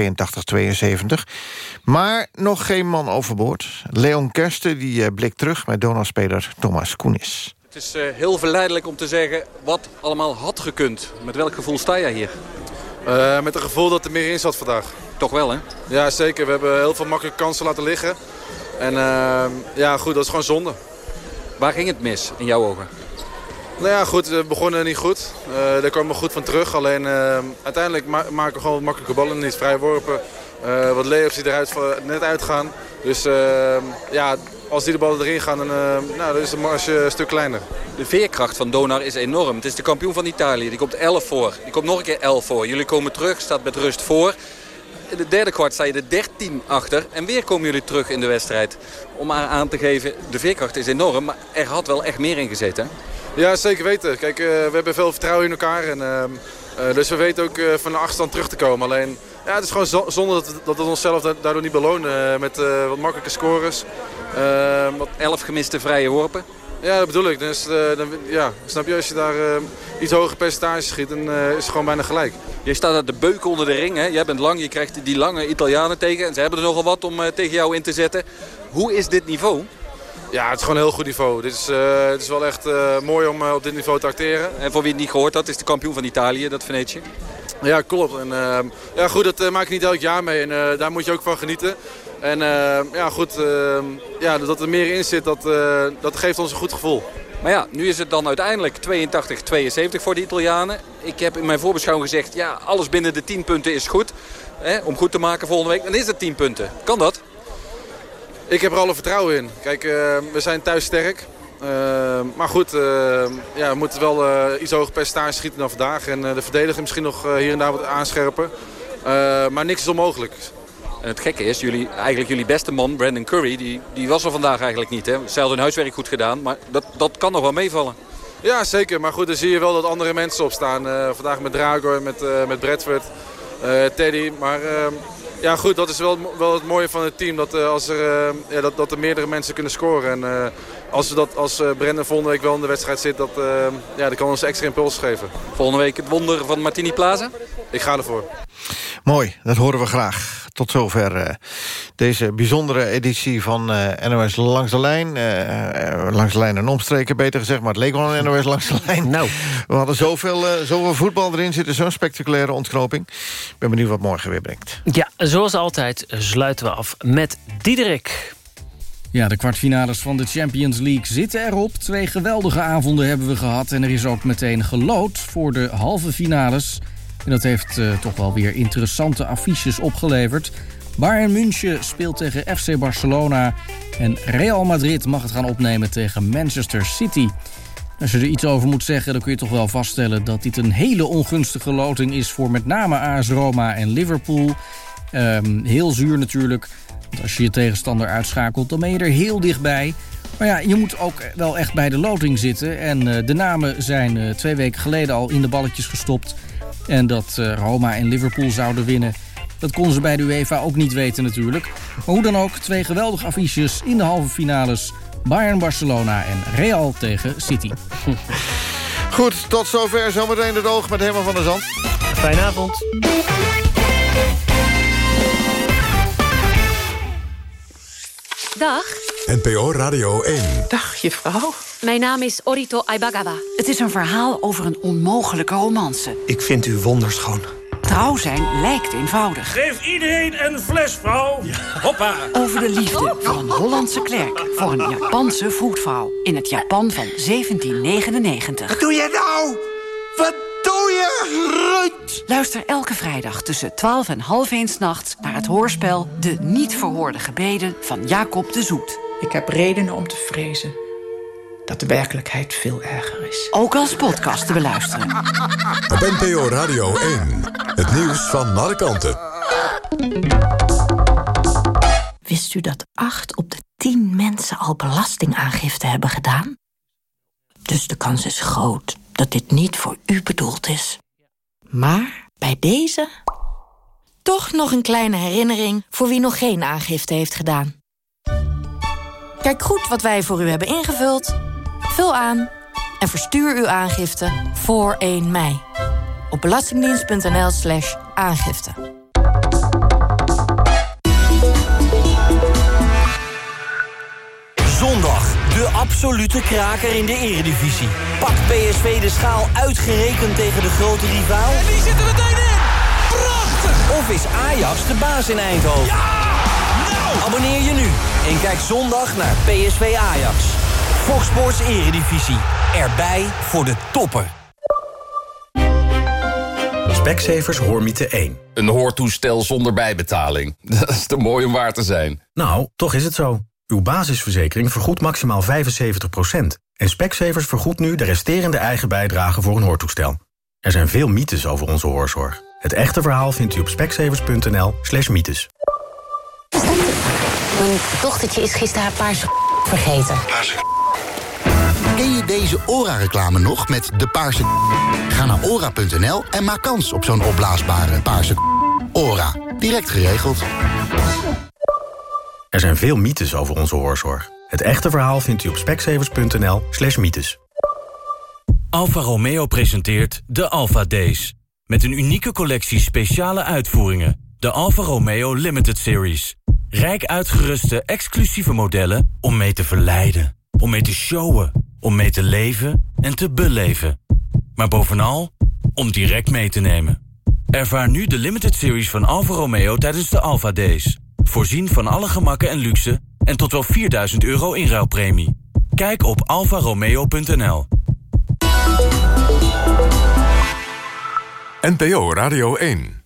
82-72. Maar nog geen man overboord. Leon Kersten die blikt terug met Dona-speler Thomas Koenis. Het is eh, heel verleidelijk om te zeggen wat allemaal had gekund. Met welk gevoel sta jij hier? Eh, met het gevoel dat er meer in zat vandaag. Toch wel, hè? Ja, zeker. We hebben heel veel makkelijke kansen laten liggen. En eh, ja, goed, dat is gewoon zonde. Waar ging het mis, in jouw ogen? Nou ja, goed, we begonnen niet goed. Eh, daar komen we goed van terug. Alleen eh, uiteindelijk ma maken we gewoon wat makkelijke ballen niet. Vrijworpen, eh wat layups die eruit, net uitgaan. Dus ja, als die de ballen erin gaan, dan, nou, dan is de marge een stuk kleiner. De veerkracht van Donar is enorm. Het is de kampioen van Italië. Die komt 11 voor. Die komt nog een keer 11 voor. Jullie komen terug, staat met rust voor. In de derde kwart sta je er 13 achter. En weer komen jullie terug in de wedstrijd. Om maar aan te geven, de veerkracht is enorm. Maar er had wel echt meer in gezeten. Ja, zeker weten. Kijk, eh, we hebben veel vertrouwen in elkaar. En, ehm, eh, dus we weten ook eh, van de achterstand terug te komen. Alleen, ja, het is gewoon zo- zonde dat, dat we onszelf da- daardoor niet belonen. met wat makkelijke scores. Ehm, wat... 11 gemiste vrije worpen. Ja, dat bedoel ik. Dus, eh, dan, ja, snap je, als je daar ehm, iets hoger percentage schiet, dan eh, is het gewoon bijna gelijk. Je staat uit de beuk onder de ring. Hè? Jij bent lang, je krijgt die lange Italianen tegen. En ze hebben er nogal wat om eh, tegen jou in te zetten. Hoe is dit niveau? Ja, het is gewoon een heel goed niveau. Dit is, eh, het is wel echt eh, mooi om eh, op dit niveau te acteren. En voor wie het niet gehoord had, is de kampioen van Italië, dat Venetië. Ja, klopt. En, ja, goed, dat eh, maak je niet elk jaar mee. En eh, daar moet je ook van genieten. En ehm, ja, goed, ehm, ja, dat er meer in zit, dat, eh, dat geeft ons een goed gevoel. Maar ja, nu is het dan uiteindelijk 82-72 voor de Italianen. Ik heb in mijn voorbeschouwing gezegd, ja, alles binnen de 10 punten is goed. Hè, om goed te maken volgende week. Dan is het 10 punten. Kan dat? Ik heb er alle vertrouwen in. Kijk, eh, we zijn thuis sterk. Maar goed, ja, we moeten wel eh, iets hoger percentage schieten dan vandaag. En eh, de verdediger misschien nog hier en daar wat aanscherpen. Maar niks is onmogelijk. En het gekke is, jullie, eigenlijk jullie beste man, Brandon Curry, die, die was er vandaag eigenlijk niet. Hè? Zelf hun huiswerk goed gedaan, maar dat, dat kan nog wel meevallen. Ja, zeker. Maar goed, dan zie je wel dat andere mensen opstaan. Eh vandaag met Drago, met, eh met Bradford, eh, Teddy. Maar eh, ja, goed, dat is wel, wel het mooie van het team. Dat, als er, ja, dat, dat er meerdere mensen kunnen scoren. En als, we dat, als Brendan volgende week wel in de wedstrijd zit, dat, ja, dat kan ons extra impuls geven. Volgende week het wonder van Martini Plaza? Ik ga ervoor. Mooi, dat horen we graag. Tot zover eh, deze bijzondere editie van eh, NOS Langs de Lijn. Eh, langs de lijn en omstreken, beter gezegd. Maar het leek wel een NOS Langs de Lijn. Nou. We hadden zoveel, eh, zoveel voetbal erin zitten. Zo'n spectaculaire ontknoping. Ik ben benieuwd wat morgen weer brengt. Ja, zoals altijd sluiten we af met Diederik. Ja, de kwartfinales van de Champions League zitten erop. Twee geweldige avonden hebben we gehad. En er is ook meteen gelood voor de halve finales. En dat heeft eh, toch wel weer interessante affiches opgeleverd. Bayern München speelt tegen FC Barcelona. En Real Madrid mag het gaan opnemen tegen Manchester City. Als je er iets over moet zeggen, dan kun je toch wel vaststellen... dat dit een hele ongunstige loting is voor met name AS Roma en Liverpool. Ehm, heel zuur natuurlijk. Want als je je tegenstander uitschakelt, dan ben je er heel dichtbij. Maar ja, je moet ook wel echt bij de loting zitten. En eh, de namen zijn eh, twee weken geleden al in de balletjes gestopt. En dat eh, Roma en Liverpool zouden winnen... dat konden ze bij de UEFA ook niet weten natuurlijk. Maar hoe dan ook, twee geweldige affiches in de halve finales... Bayern, Barcelona en Real tegen City. Goed, tot zover. Zometeen het oog met Herman van der Zand. Fijne avond. Dag. NPO Radio 1. Dag, juffrouw. Mijn naam is Orito Aibagawa. Het is een verhaal over een onmogelijke romance. Ik vind u wonderschoon. Trouw zijn lijkt eenvoudig. Geef iedereen een fles, vrouw. Hoppa. Over de liefde van een Hollandse klerk voor een Japanse voetvrouw. In het Japan van 1799. Wat doe je nou? Wat doe je, Ruud? Luister elke vrijdag tussen 12 en half 1 nachts naar het hoorspel De Niet Verhoorde Gebeden van Jacob de Zoet. Ik heb redenen om te vrezen dat de werkelijkheid veel erger is. Ook als podcast te beluisteren. Op NPO Radio 1. Het nieuws van alle kanten. Wist u dat 8 op de 10 mensen al belastingaangifte hebben gedaan? Dus de kans is groot dat dit niet voor u bedoeld is. Maar bij deze toch nog een kleine herinnering voor wie nog geen aangifte heeft gedaan. Kijk goed wat wij voor u hebben ingevuld. Vul aan en verstuur uw aangifte voor 1 mei. Op belastingdienst.nl slash aangifte. Zondag, de absolute kraker in de eredivisie. Pakt PSV de schaal uitgerekend tegen de grote rivaal? En die zitten meteen in! Prachtig! Of is Ajax de baas in Eindhoven? Ja! Nou! Abonneer je nu en kijk zondag naar PSV Ajax. Fox Sports Eredivisie. Erbij voor de toppen. Specsavers Hoormiete 1. Een hoortoestel zonder bijbetaling. Dat is te mooi om waar te zijn. Nou, toch is het zo. Uw basisverzekering vergoedt maximaal 75%. En Specsavers vergoedt nu de resterende eigen bijdrage voor een hoortoestel. Er zijn veel mythes over onze hoorzorg. Het echte verhaal vindt u op specsavers.nl slash mythes. Mijn dochtertje is gisteren haar paarse vergeten. Ken je deze ORA-reclame nog met de paarse Ga naar ora.nl en maak kans op zo'n opblaasbare paarse ORA. Direct geregeld. Er zijn veel mythes over onze hoorzorg. Het echte verhaal vindt u op specsavers.nl slash mythes. Alfa Romeo presenteert de Alfa Days. Met een unieke collectie speciale uitvoeringen. De Alfa Romeo Limited Series. Rijk uitgeruste exclusieve modellen om mee te verleiden. Om mee te showen. Om mee te leven en te beleven. Maar bovenal om direct mee te nemen. Ervaar nu de limited series van Alfa Romeo tijdens de Alfa Days. Voorzien van alle gemakken en luxe en tot wel 4000 euro inruilpremie. Kijk op alfaromeo.nl. NPO Radio 1